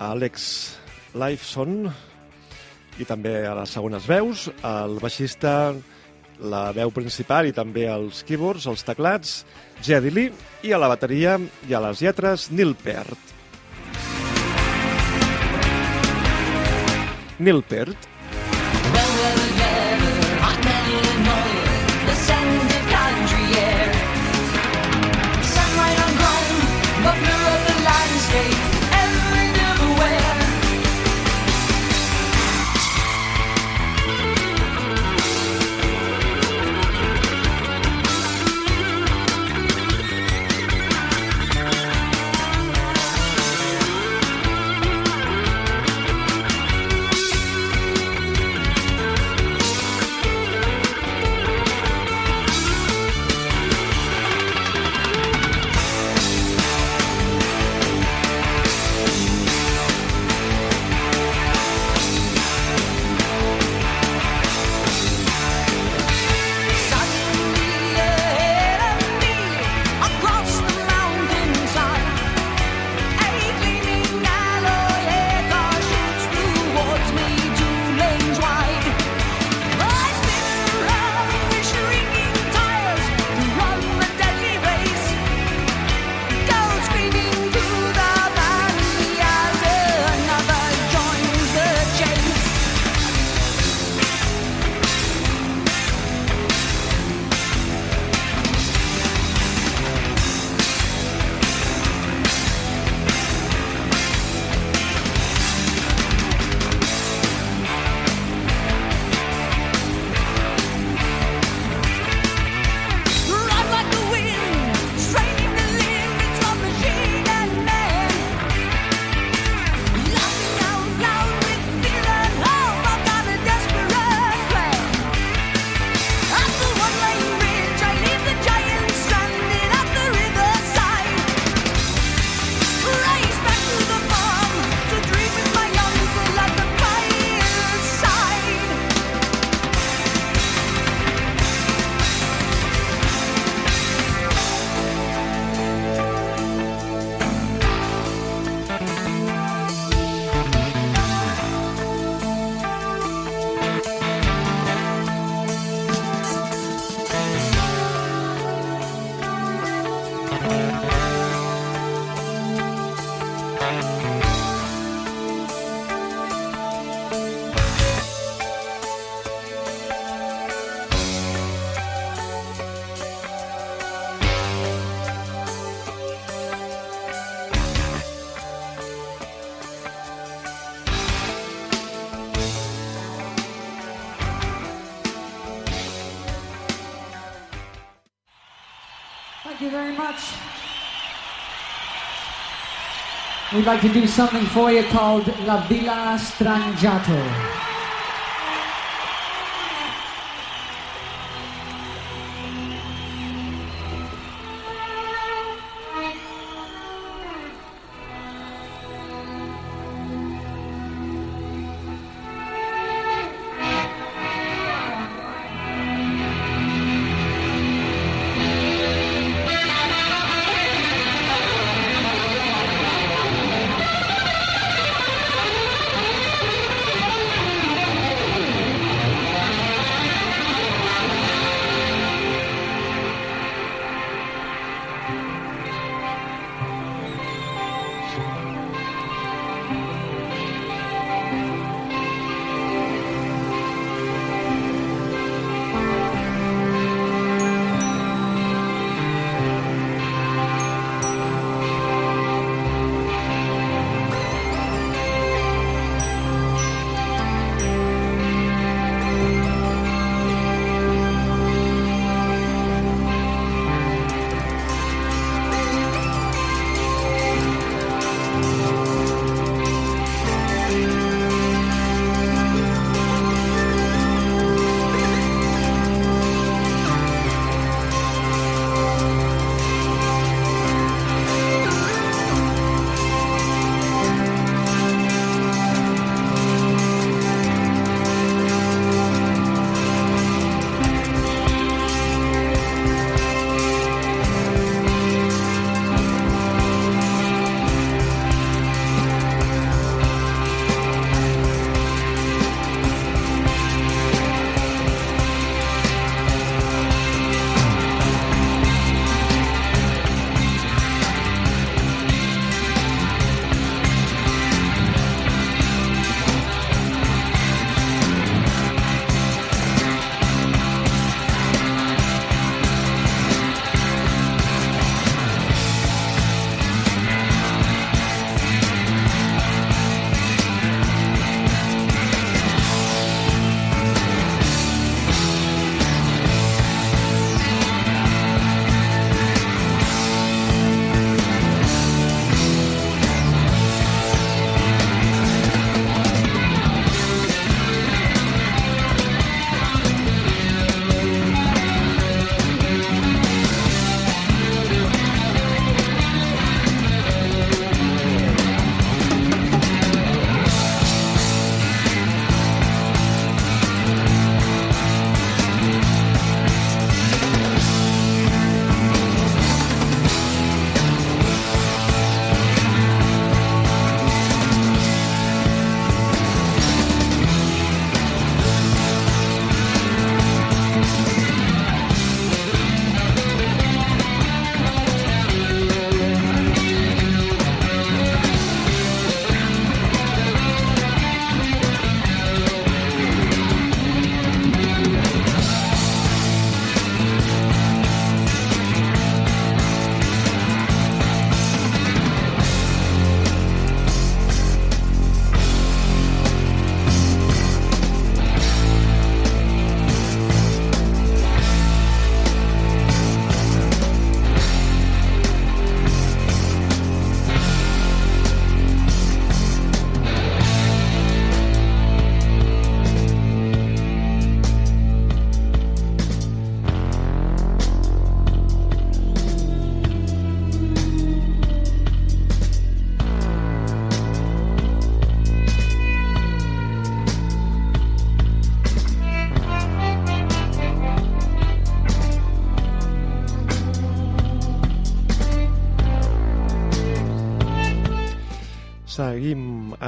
Alex Lifeson i també a les segones veus, el baixista, la veu principal i també els keyboards, els teclats, Jedi Lee, i a la bateria i a les lletres Neil Peart. Neil Peart We'd like to do something for you called La Villa Strangiato.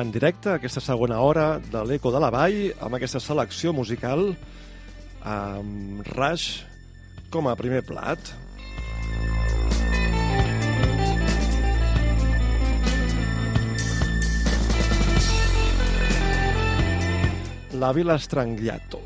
En directe aquesta segona hora de l'Eco de la Vall amb aquesta selecció musical amb Rush com a primer plat. La Vila Strangliato.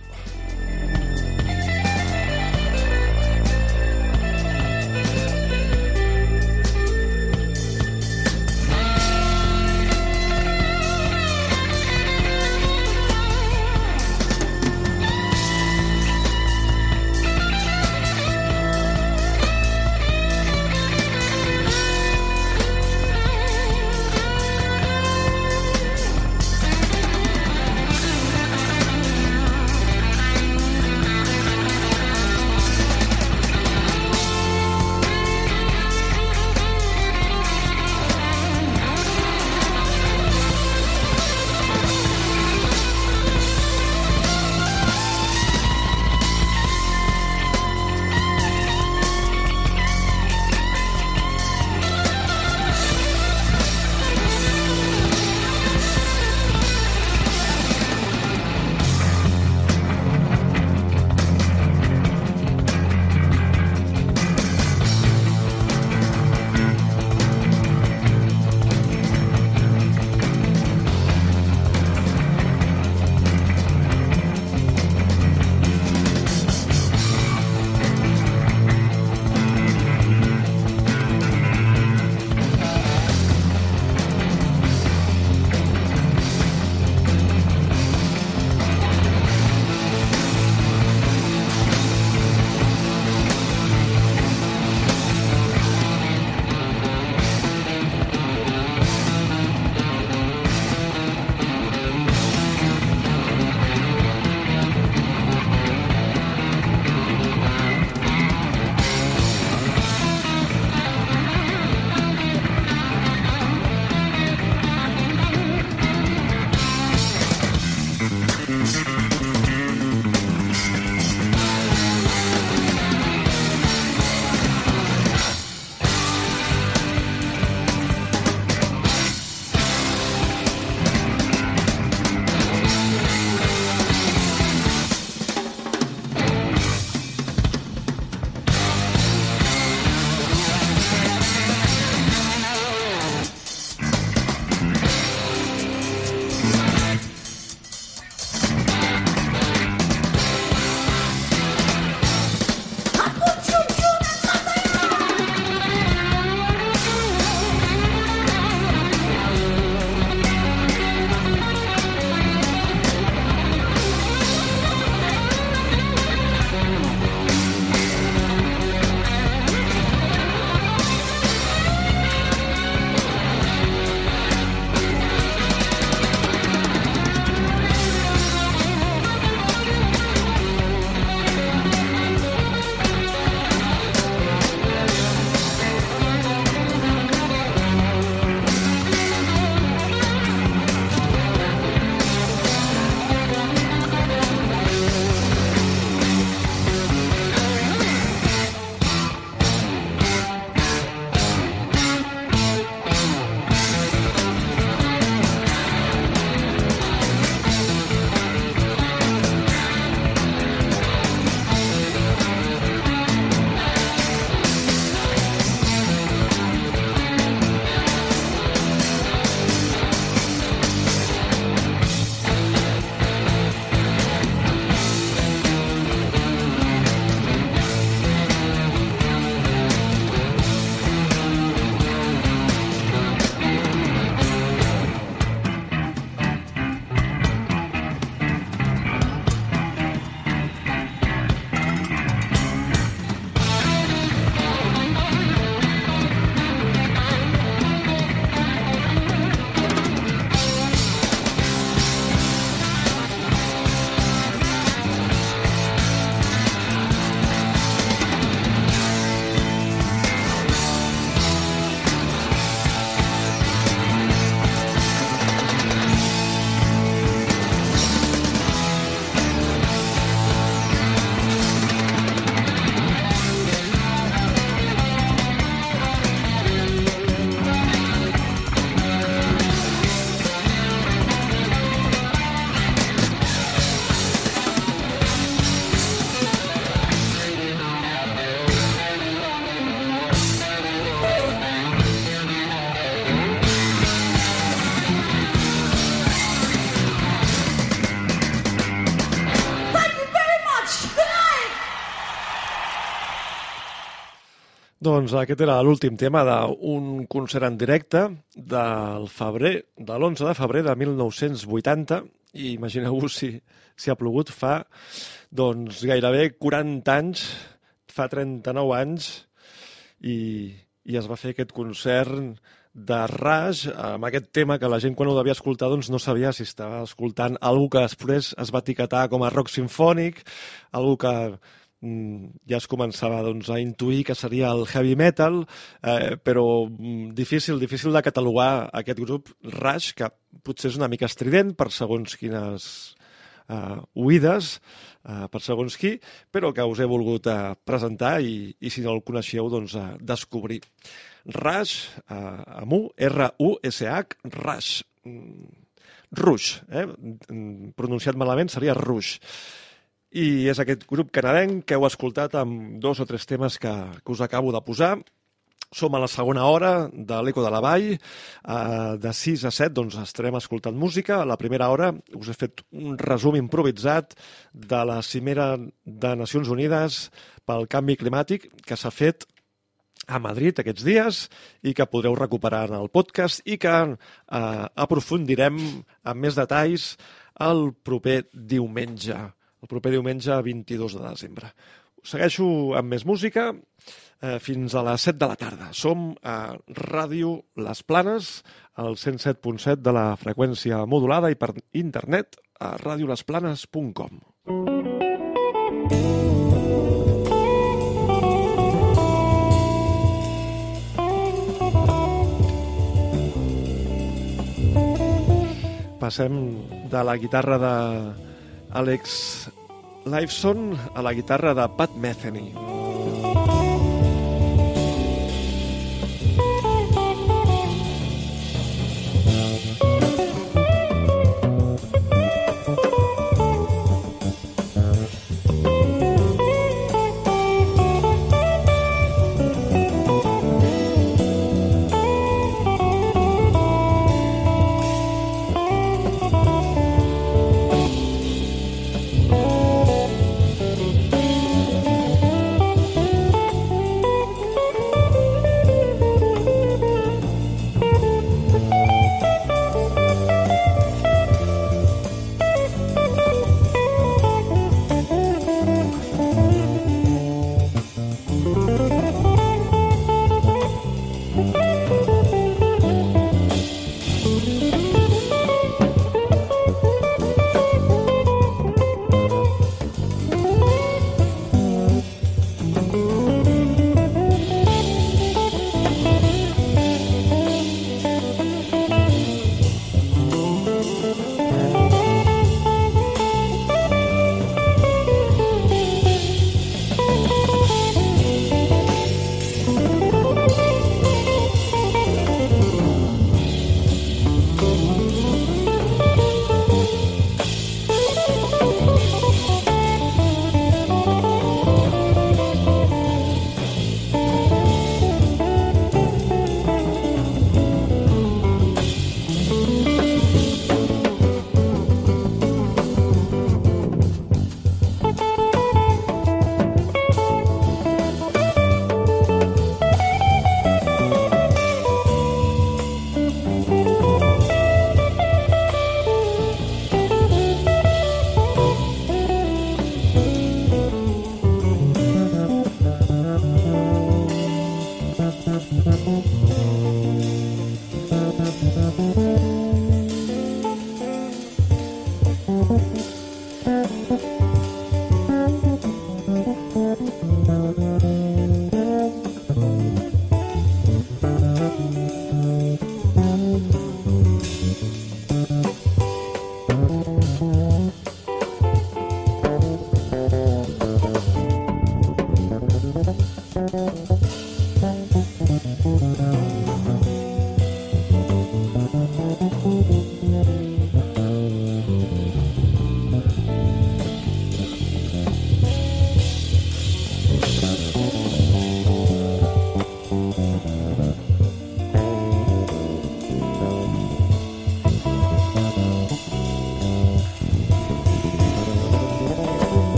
Doncs aquest era l'últim tema d'un concert en directe del febrer, de l'11 de febrer de 1980 i imagineu-vos si, si ha plogut fa doncs, gairebé 40 anys, fa 39 anys i, i es va fer aquest concert de Rush amb aquest tema que la gent quan ho devia escoltar doncs no sabia si estava escoltant algú que després es va etiquetar com a rock sinfònic, algú que ja es començava doncs, a intuir que seria el heavy metal, eh, però mm, difícil, difícil de catalogar aquest grup Rush, que potser és una mica estrident per segons quines eh, oïdes, eh, per segons qui, però que us he volgut eh, presentar i, i si no el coneixeu, doncs eh, descobrir. Rush, eh, amb U, R-U-S-H, Rush. Mm, Rush, eh? Mm, pronunciat malament seria Rush. I és aquest grup canadenc que heu escoltat amb dos o tres temes que, que us acabo de posar. Som a la segona hora de l'Eco de la Vall. Eh, de 6 a 7 doncs, estarem escoltant música. A la primera hora us he fet un resum improvisat de la cimera de Nacions Unides pel canvi climàtic que s'ha fet a Madrid aquests dies i que podreu recuperar en el podcast i que eh, aprofundirem amb més detalls el proper diumenge, el proper diumenge 22 de desembre. Segueixo amb més música eh, fins a les 7 de la tarda. Som a Ràdio Les Planes, al 107.7 de la freqüència modulada i per internet a radiolesplanes.com. Passem de la guitarra de Alex Lifeson a la guitarra de Pat Metheny.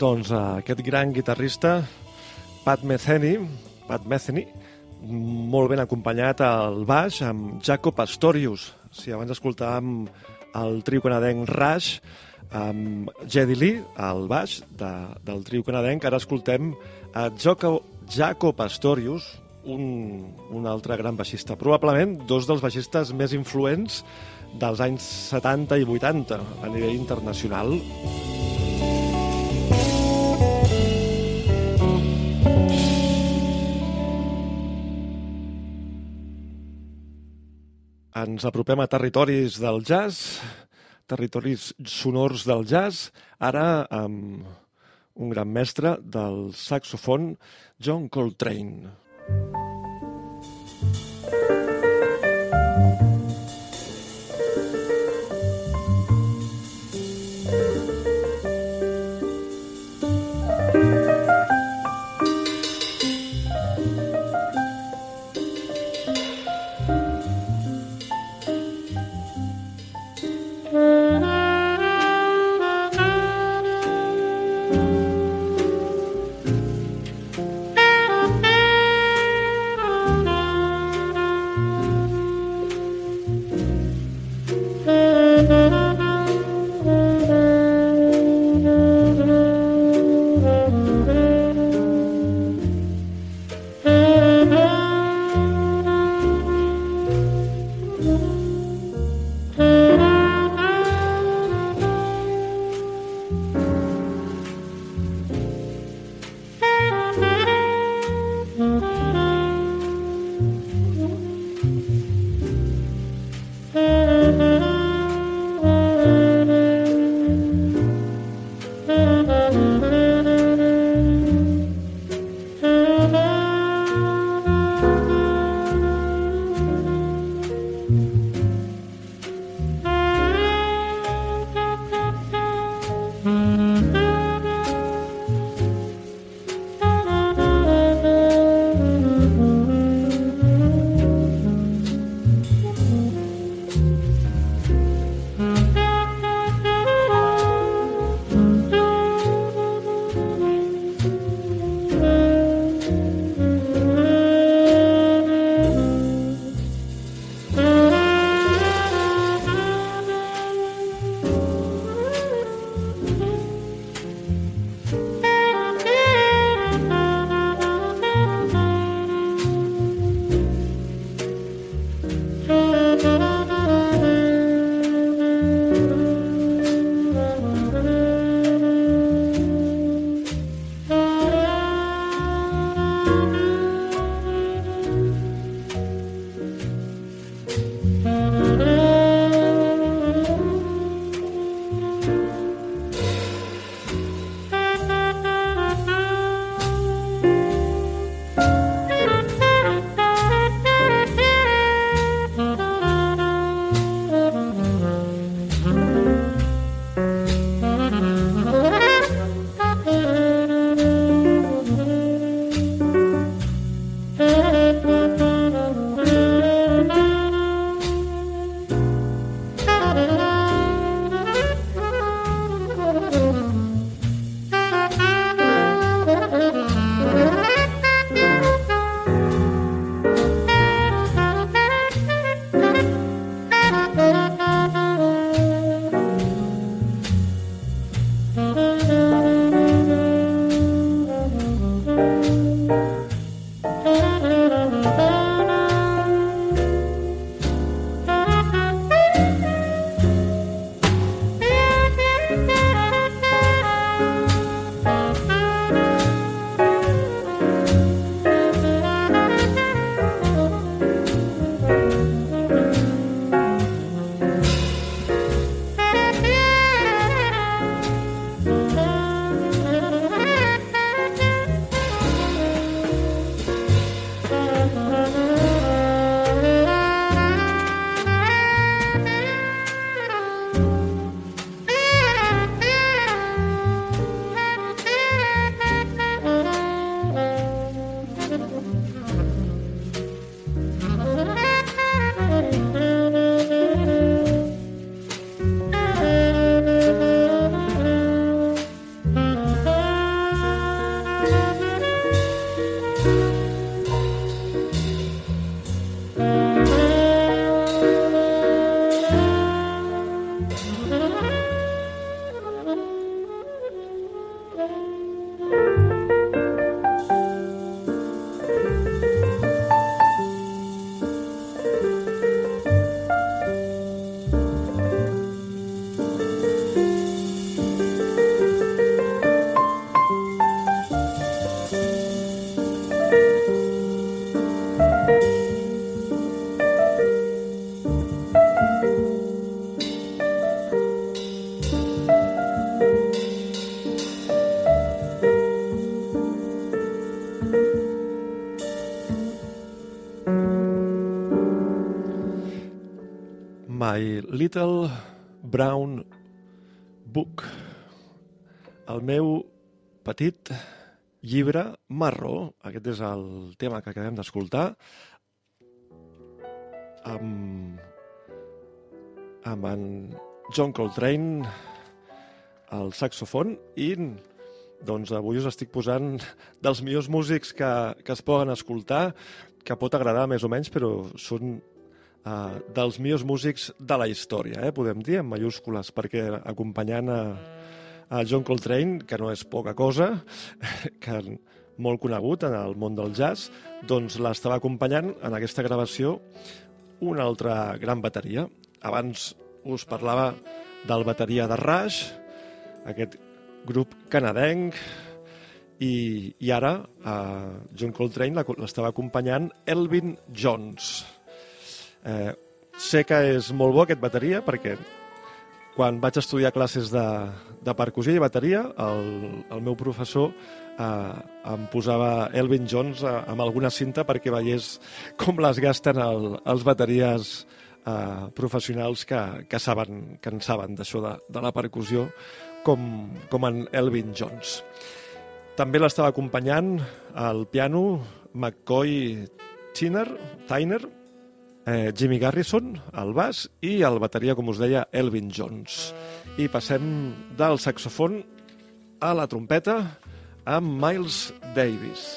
Doncs, a aquest gran guitarrista, Pat Metheny, Pat Metheny, molt ben acompanyat al baix amb Jaco Pastorius. Si abans escoltàvem el trio canadenc Rush, amb Jedi Lee, al baix de, del trio canadenc, ara escoltem a Jaco, Jaco Pastorius, un, un altre gran baixista. Probablement dos dels baixistes més influents dels anys 70 i 80 a nivell internacional. Ens apropem a territoris del jazz, territoris sonors del jazz, ara amb un gran mestre del saxofon, John Coltrane. My Little Brown Book. El meu petit llibre marró. Aquest és el tema que acabem d'escoltar. Amb, amb en John Coltrane al saxofon i doncs avui us estic posant dels millors músics que, que es poden escoltar, que pot agradar més o menys, però són uh, dels millors músics de la història, eh, podem dir, en mayúscules, perquè acompanyant a, a John Coltrane, que no és poca cosa, que molt conegut en el món del jazz, doncs l'estava acompanyant en aquesta gravació una altra gran bateria. Abans us parlava del bateria de Rush, aquest grup canadenc, i, i ara eh, John Coltrane l'estava acompanyant Elvin Jones. Eh, sé que és molt bo aquest bateria perquè quan vaig estudiar classes de, de percussió i bateria, el, el meu professor eh, em posava Elvin Jones eh, amb alguna cinta perquè veiés com les gasten el, els bateries eh, professionals que, que, saben, que en saben d'això de, de la percussió, com, com en Elvin Jones. També l'estava acompanyant al piano McCoy Tiner, Tyner, eh, Jimmy Garrison, al baix, i el bateria, com us deia, Elvin Jones. I passem del saxofon a la trompeta amb Miles Davis.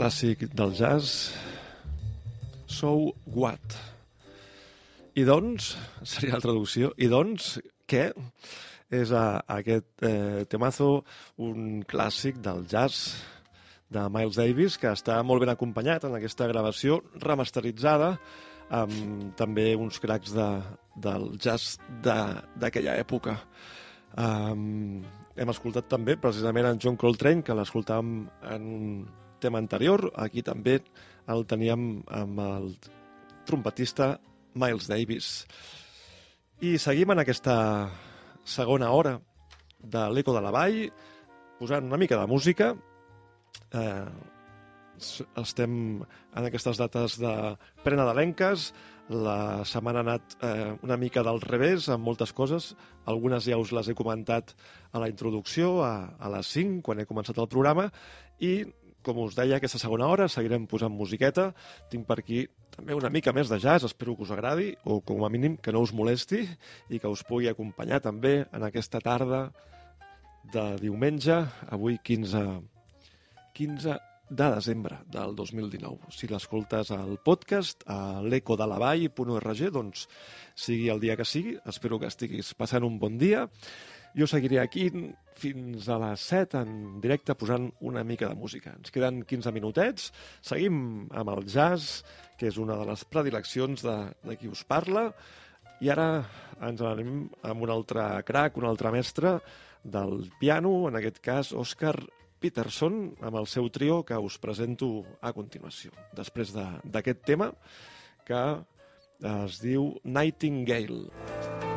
Clàssic del jazz, So What? I doncs, seria la traducció, i doncs, què? És a, aquest eh, temazo un clàssic del jazz de Miles Davis, que està molt ben acompanyat en aquesta gravació remasteritzada, amb també uns cracs de, del jazz de- d'aquella època. Um, hem escoltat també precisament en John Coltrane, que l'escoltàvem en tema anterior. Aquí també el teníem amb el trompetista Miles Davis. I seguim en aquesta segona hora de l'Eco de la Vall, posant una mica de música. Eh, estem en aquestes dates de prenadalenques, la setmana ha anat eh, una mica del revés amb moltes coses. Algunes ja us les he comentat a la introducció, a, a les 5, quan he començat el programa, i, com us deia, aquesta segona hora seguirem posant musiqueta. Tinc per aquí també una mica més de jazz, espero que us agradi, o com a mínim que no us molesti, i que us pugui acompanyar també en aquesta tarda de diumenge, avui 15, 15 de desembre del 2019. Si l'escoltes al podcast, a l'ecodelavall.org, doncs sigui el dia que sigui, espero que estiguis passant un bon dia. Jo seguiré aquí fins a les 7 en directe posant una mica de música. Ens queden 15 minutets, seguim amb el jazz, que és una de les predileccions de, de qui us parla, i ara ens anem amb un altre crac, un altre mestre del piano, en aquest cas Òscar Peterson, amb el seu trio que us presento a continuació. Després de- d'aquest tema que es diu Nightingale. Nightingale,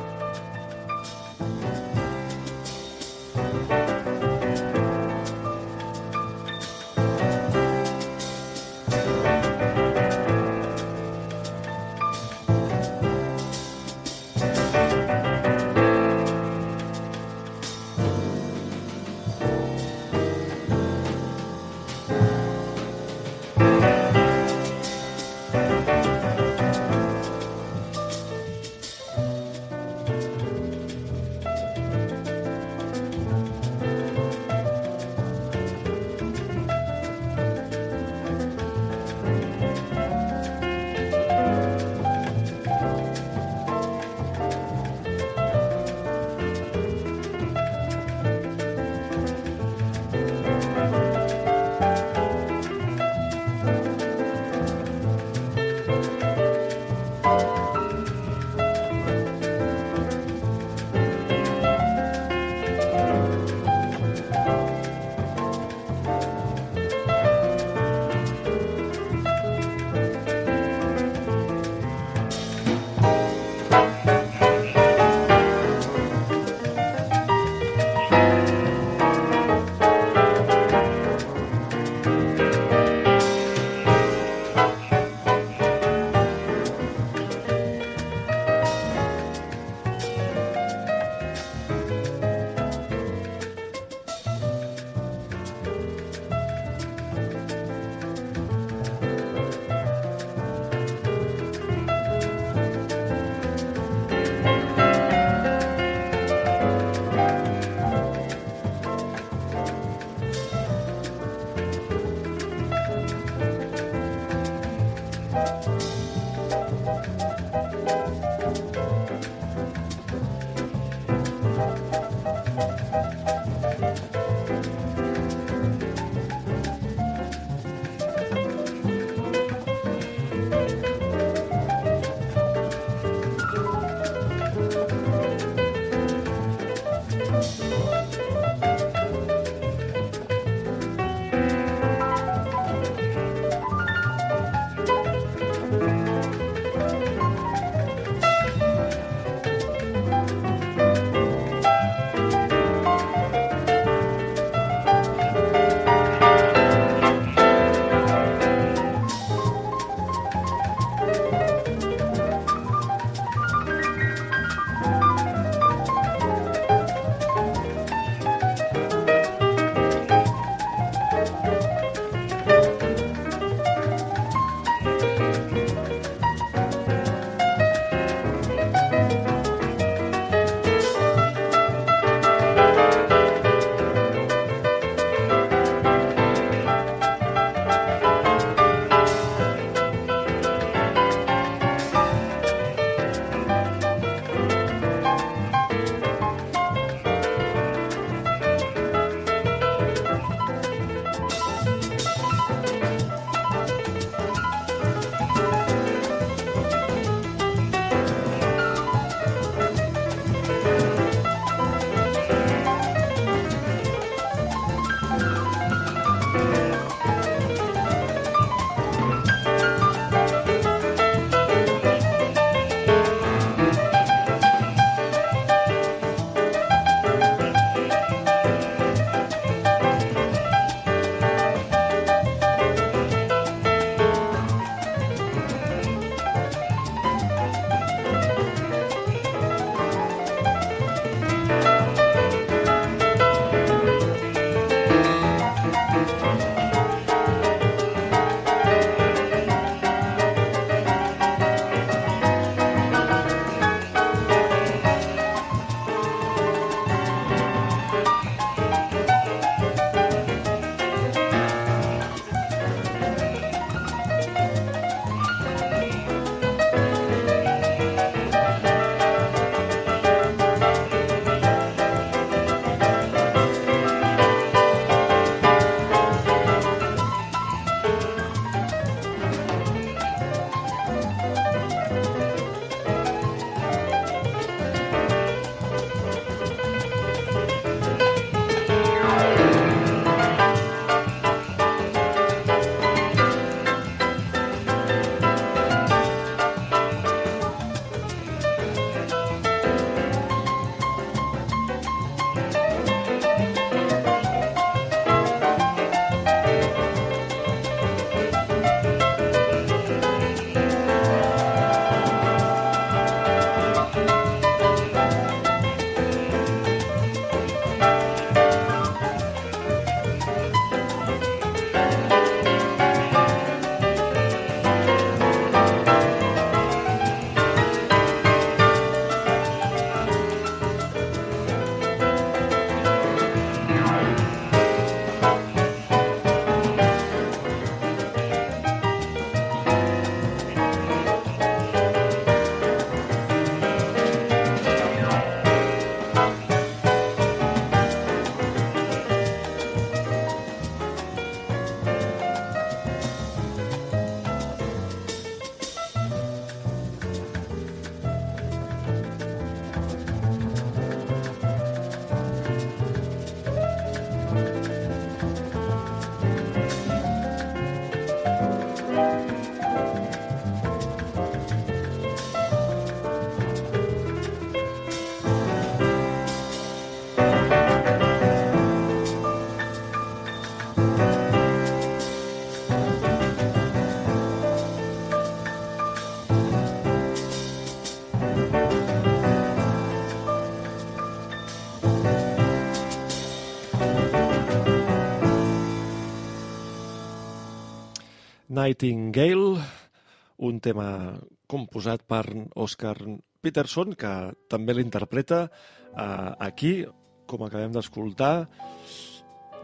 un tema composat per Oscar Peterson, que també l'interpreta eh, aquí, com acabem d'escoltar,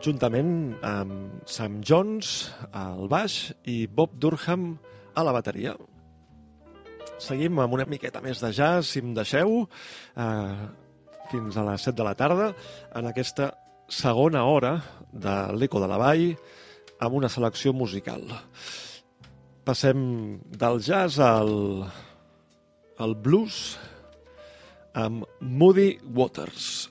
juntament amb Sam Jones al baix i Bob Durham a la bateria. Seguim amb una miqueta més de jazz, si em deixeu, eh, fins a les 7 de la tarda, en aquesta segona hora de l'Eco de la Vall, amb una selecció musical. Passem del jazz al, al blues amb Moody Waters.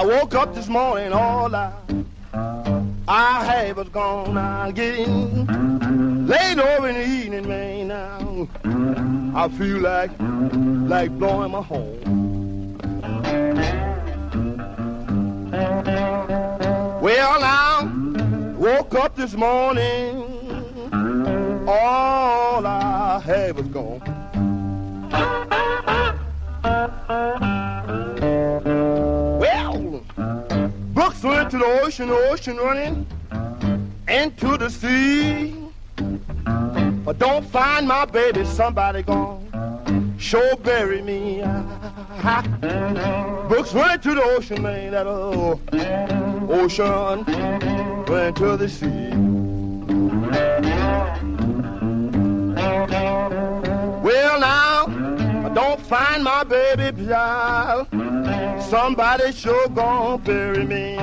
I woke up this morning, all I I had was gone. I'm getting late over in the evening, man. Now I feel like like blowing my horn. Well, now woke up this morning all I had was gone. Went to the ocean, ocean running into the sea. But don't find my baby, somebody gone. Sure bury me. Brooks went to the ocean, man, that old ocean went to the sea. Well, now, I don't find my baby child. Somebody sure gonna bury me.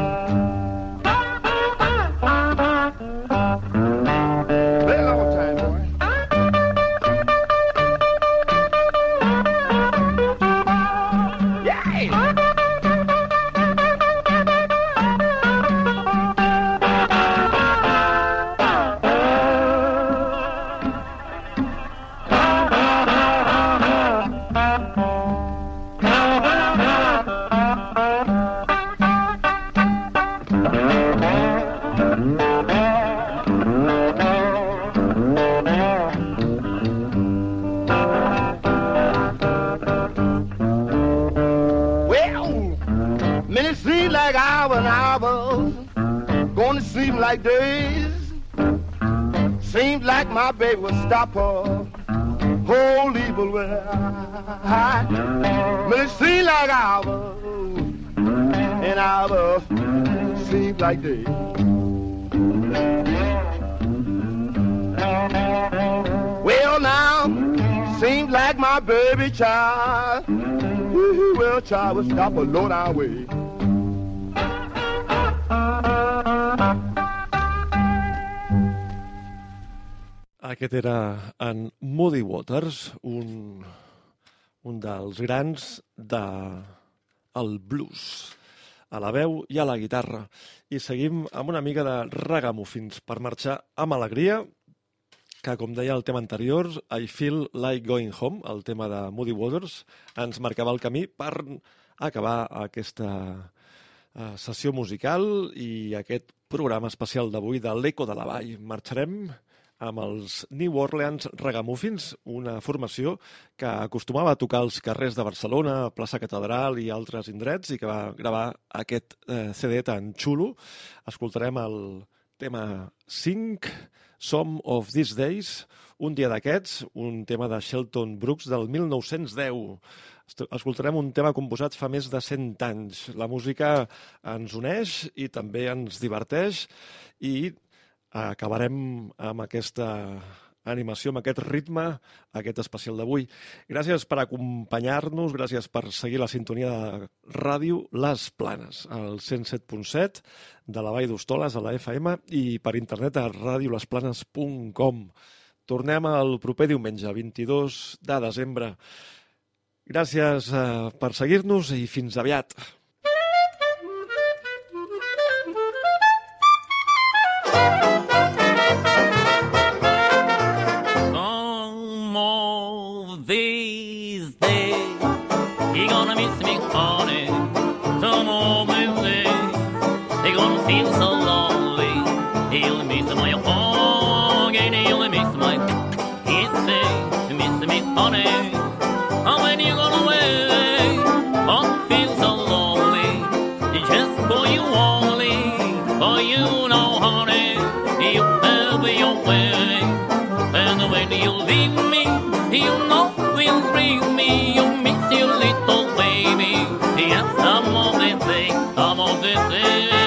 Like days. Seems like my baby will stop her whole evil way. Minutes seem like hours and hours seem like days. Well now, seems like my baby child, well child will stop a low down way. Aquest era en Moody Waters, un, un dels grans de el blues, a la veu i a la guitarra. I seguim amb una mica de regamufins per marxar amb alegria, que, com deia el tema anterior, I Feel Like Going Home, el tema de Moody Waters, ens marcava el camí per acabar aquesta eh, sessió musical i aquest programa especial d'avui de l'Eco de la Vall. Marxarem amb els New Orleans Ragamuffins, una formació que acostumava a tocar als carrers de Barcelona, plaça Catedral i altres indrets i que va gravar aquest eh, CD tan xulo. Escoltarem el tema 5, Some of These Days, un dia d'aquests, un tema de Shelton Brooks del 1910. Est- Escoltarem un tema composat fa més de 100 anys. La música ens uneix i també ens diverteix i acabarem amb aquesta animació, amb aquest ritme, aquest especial d'avui. Gràcies per acompanyar-nos, gràcies per seguir la sintonia de ràdio Les Planes, al 107.7 de la Vall d'Hostoles, a la FM, i per internet a radiolesplanes.com. Tornem el proper diumenge, 22 de desembre. Gràcies eh, per seguir-nos i fins aviat. Some honey, you'll have your way. And when you leave me, you know will bring me. You miss your little baby. Yes, some of the things, some of the things.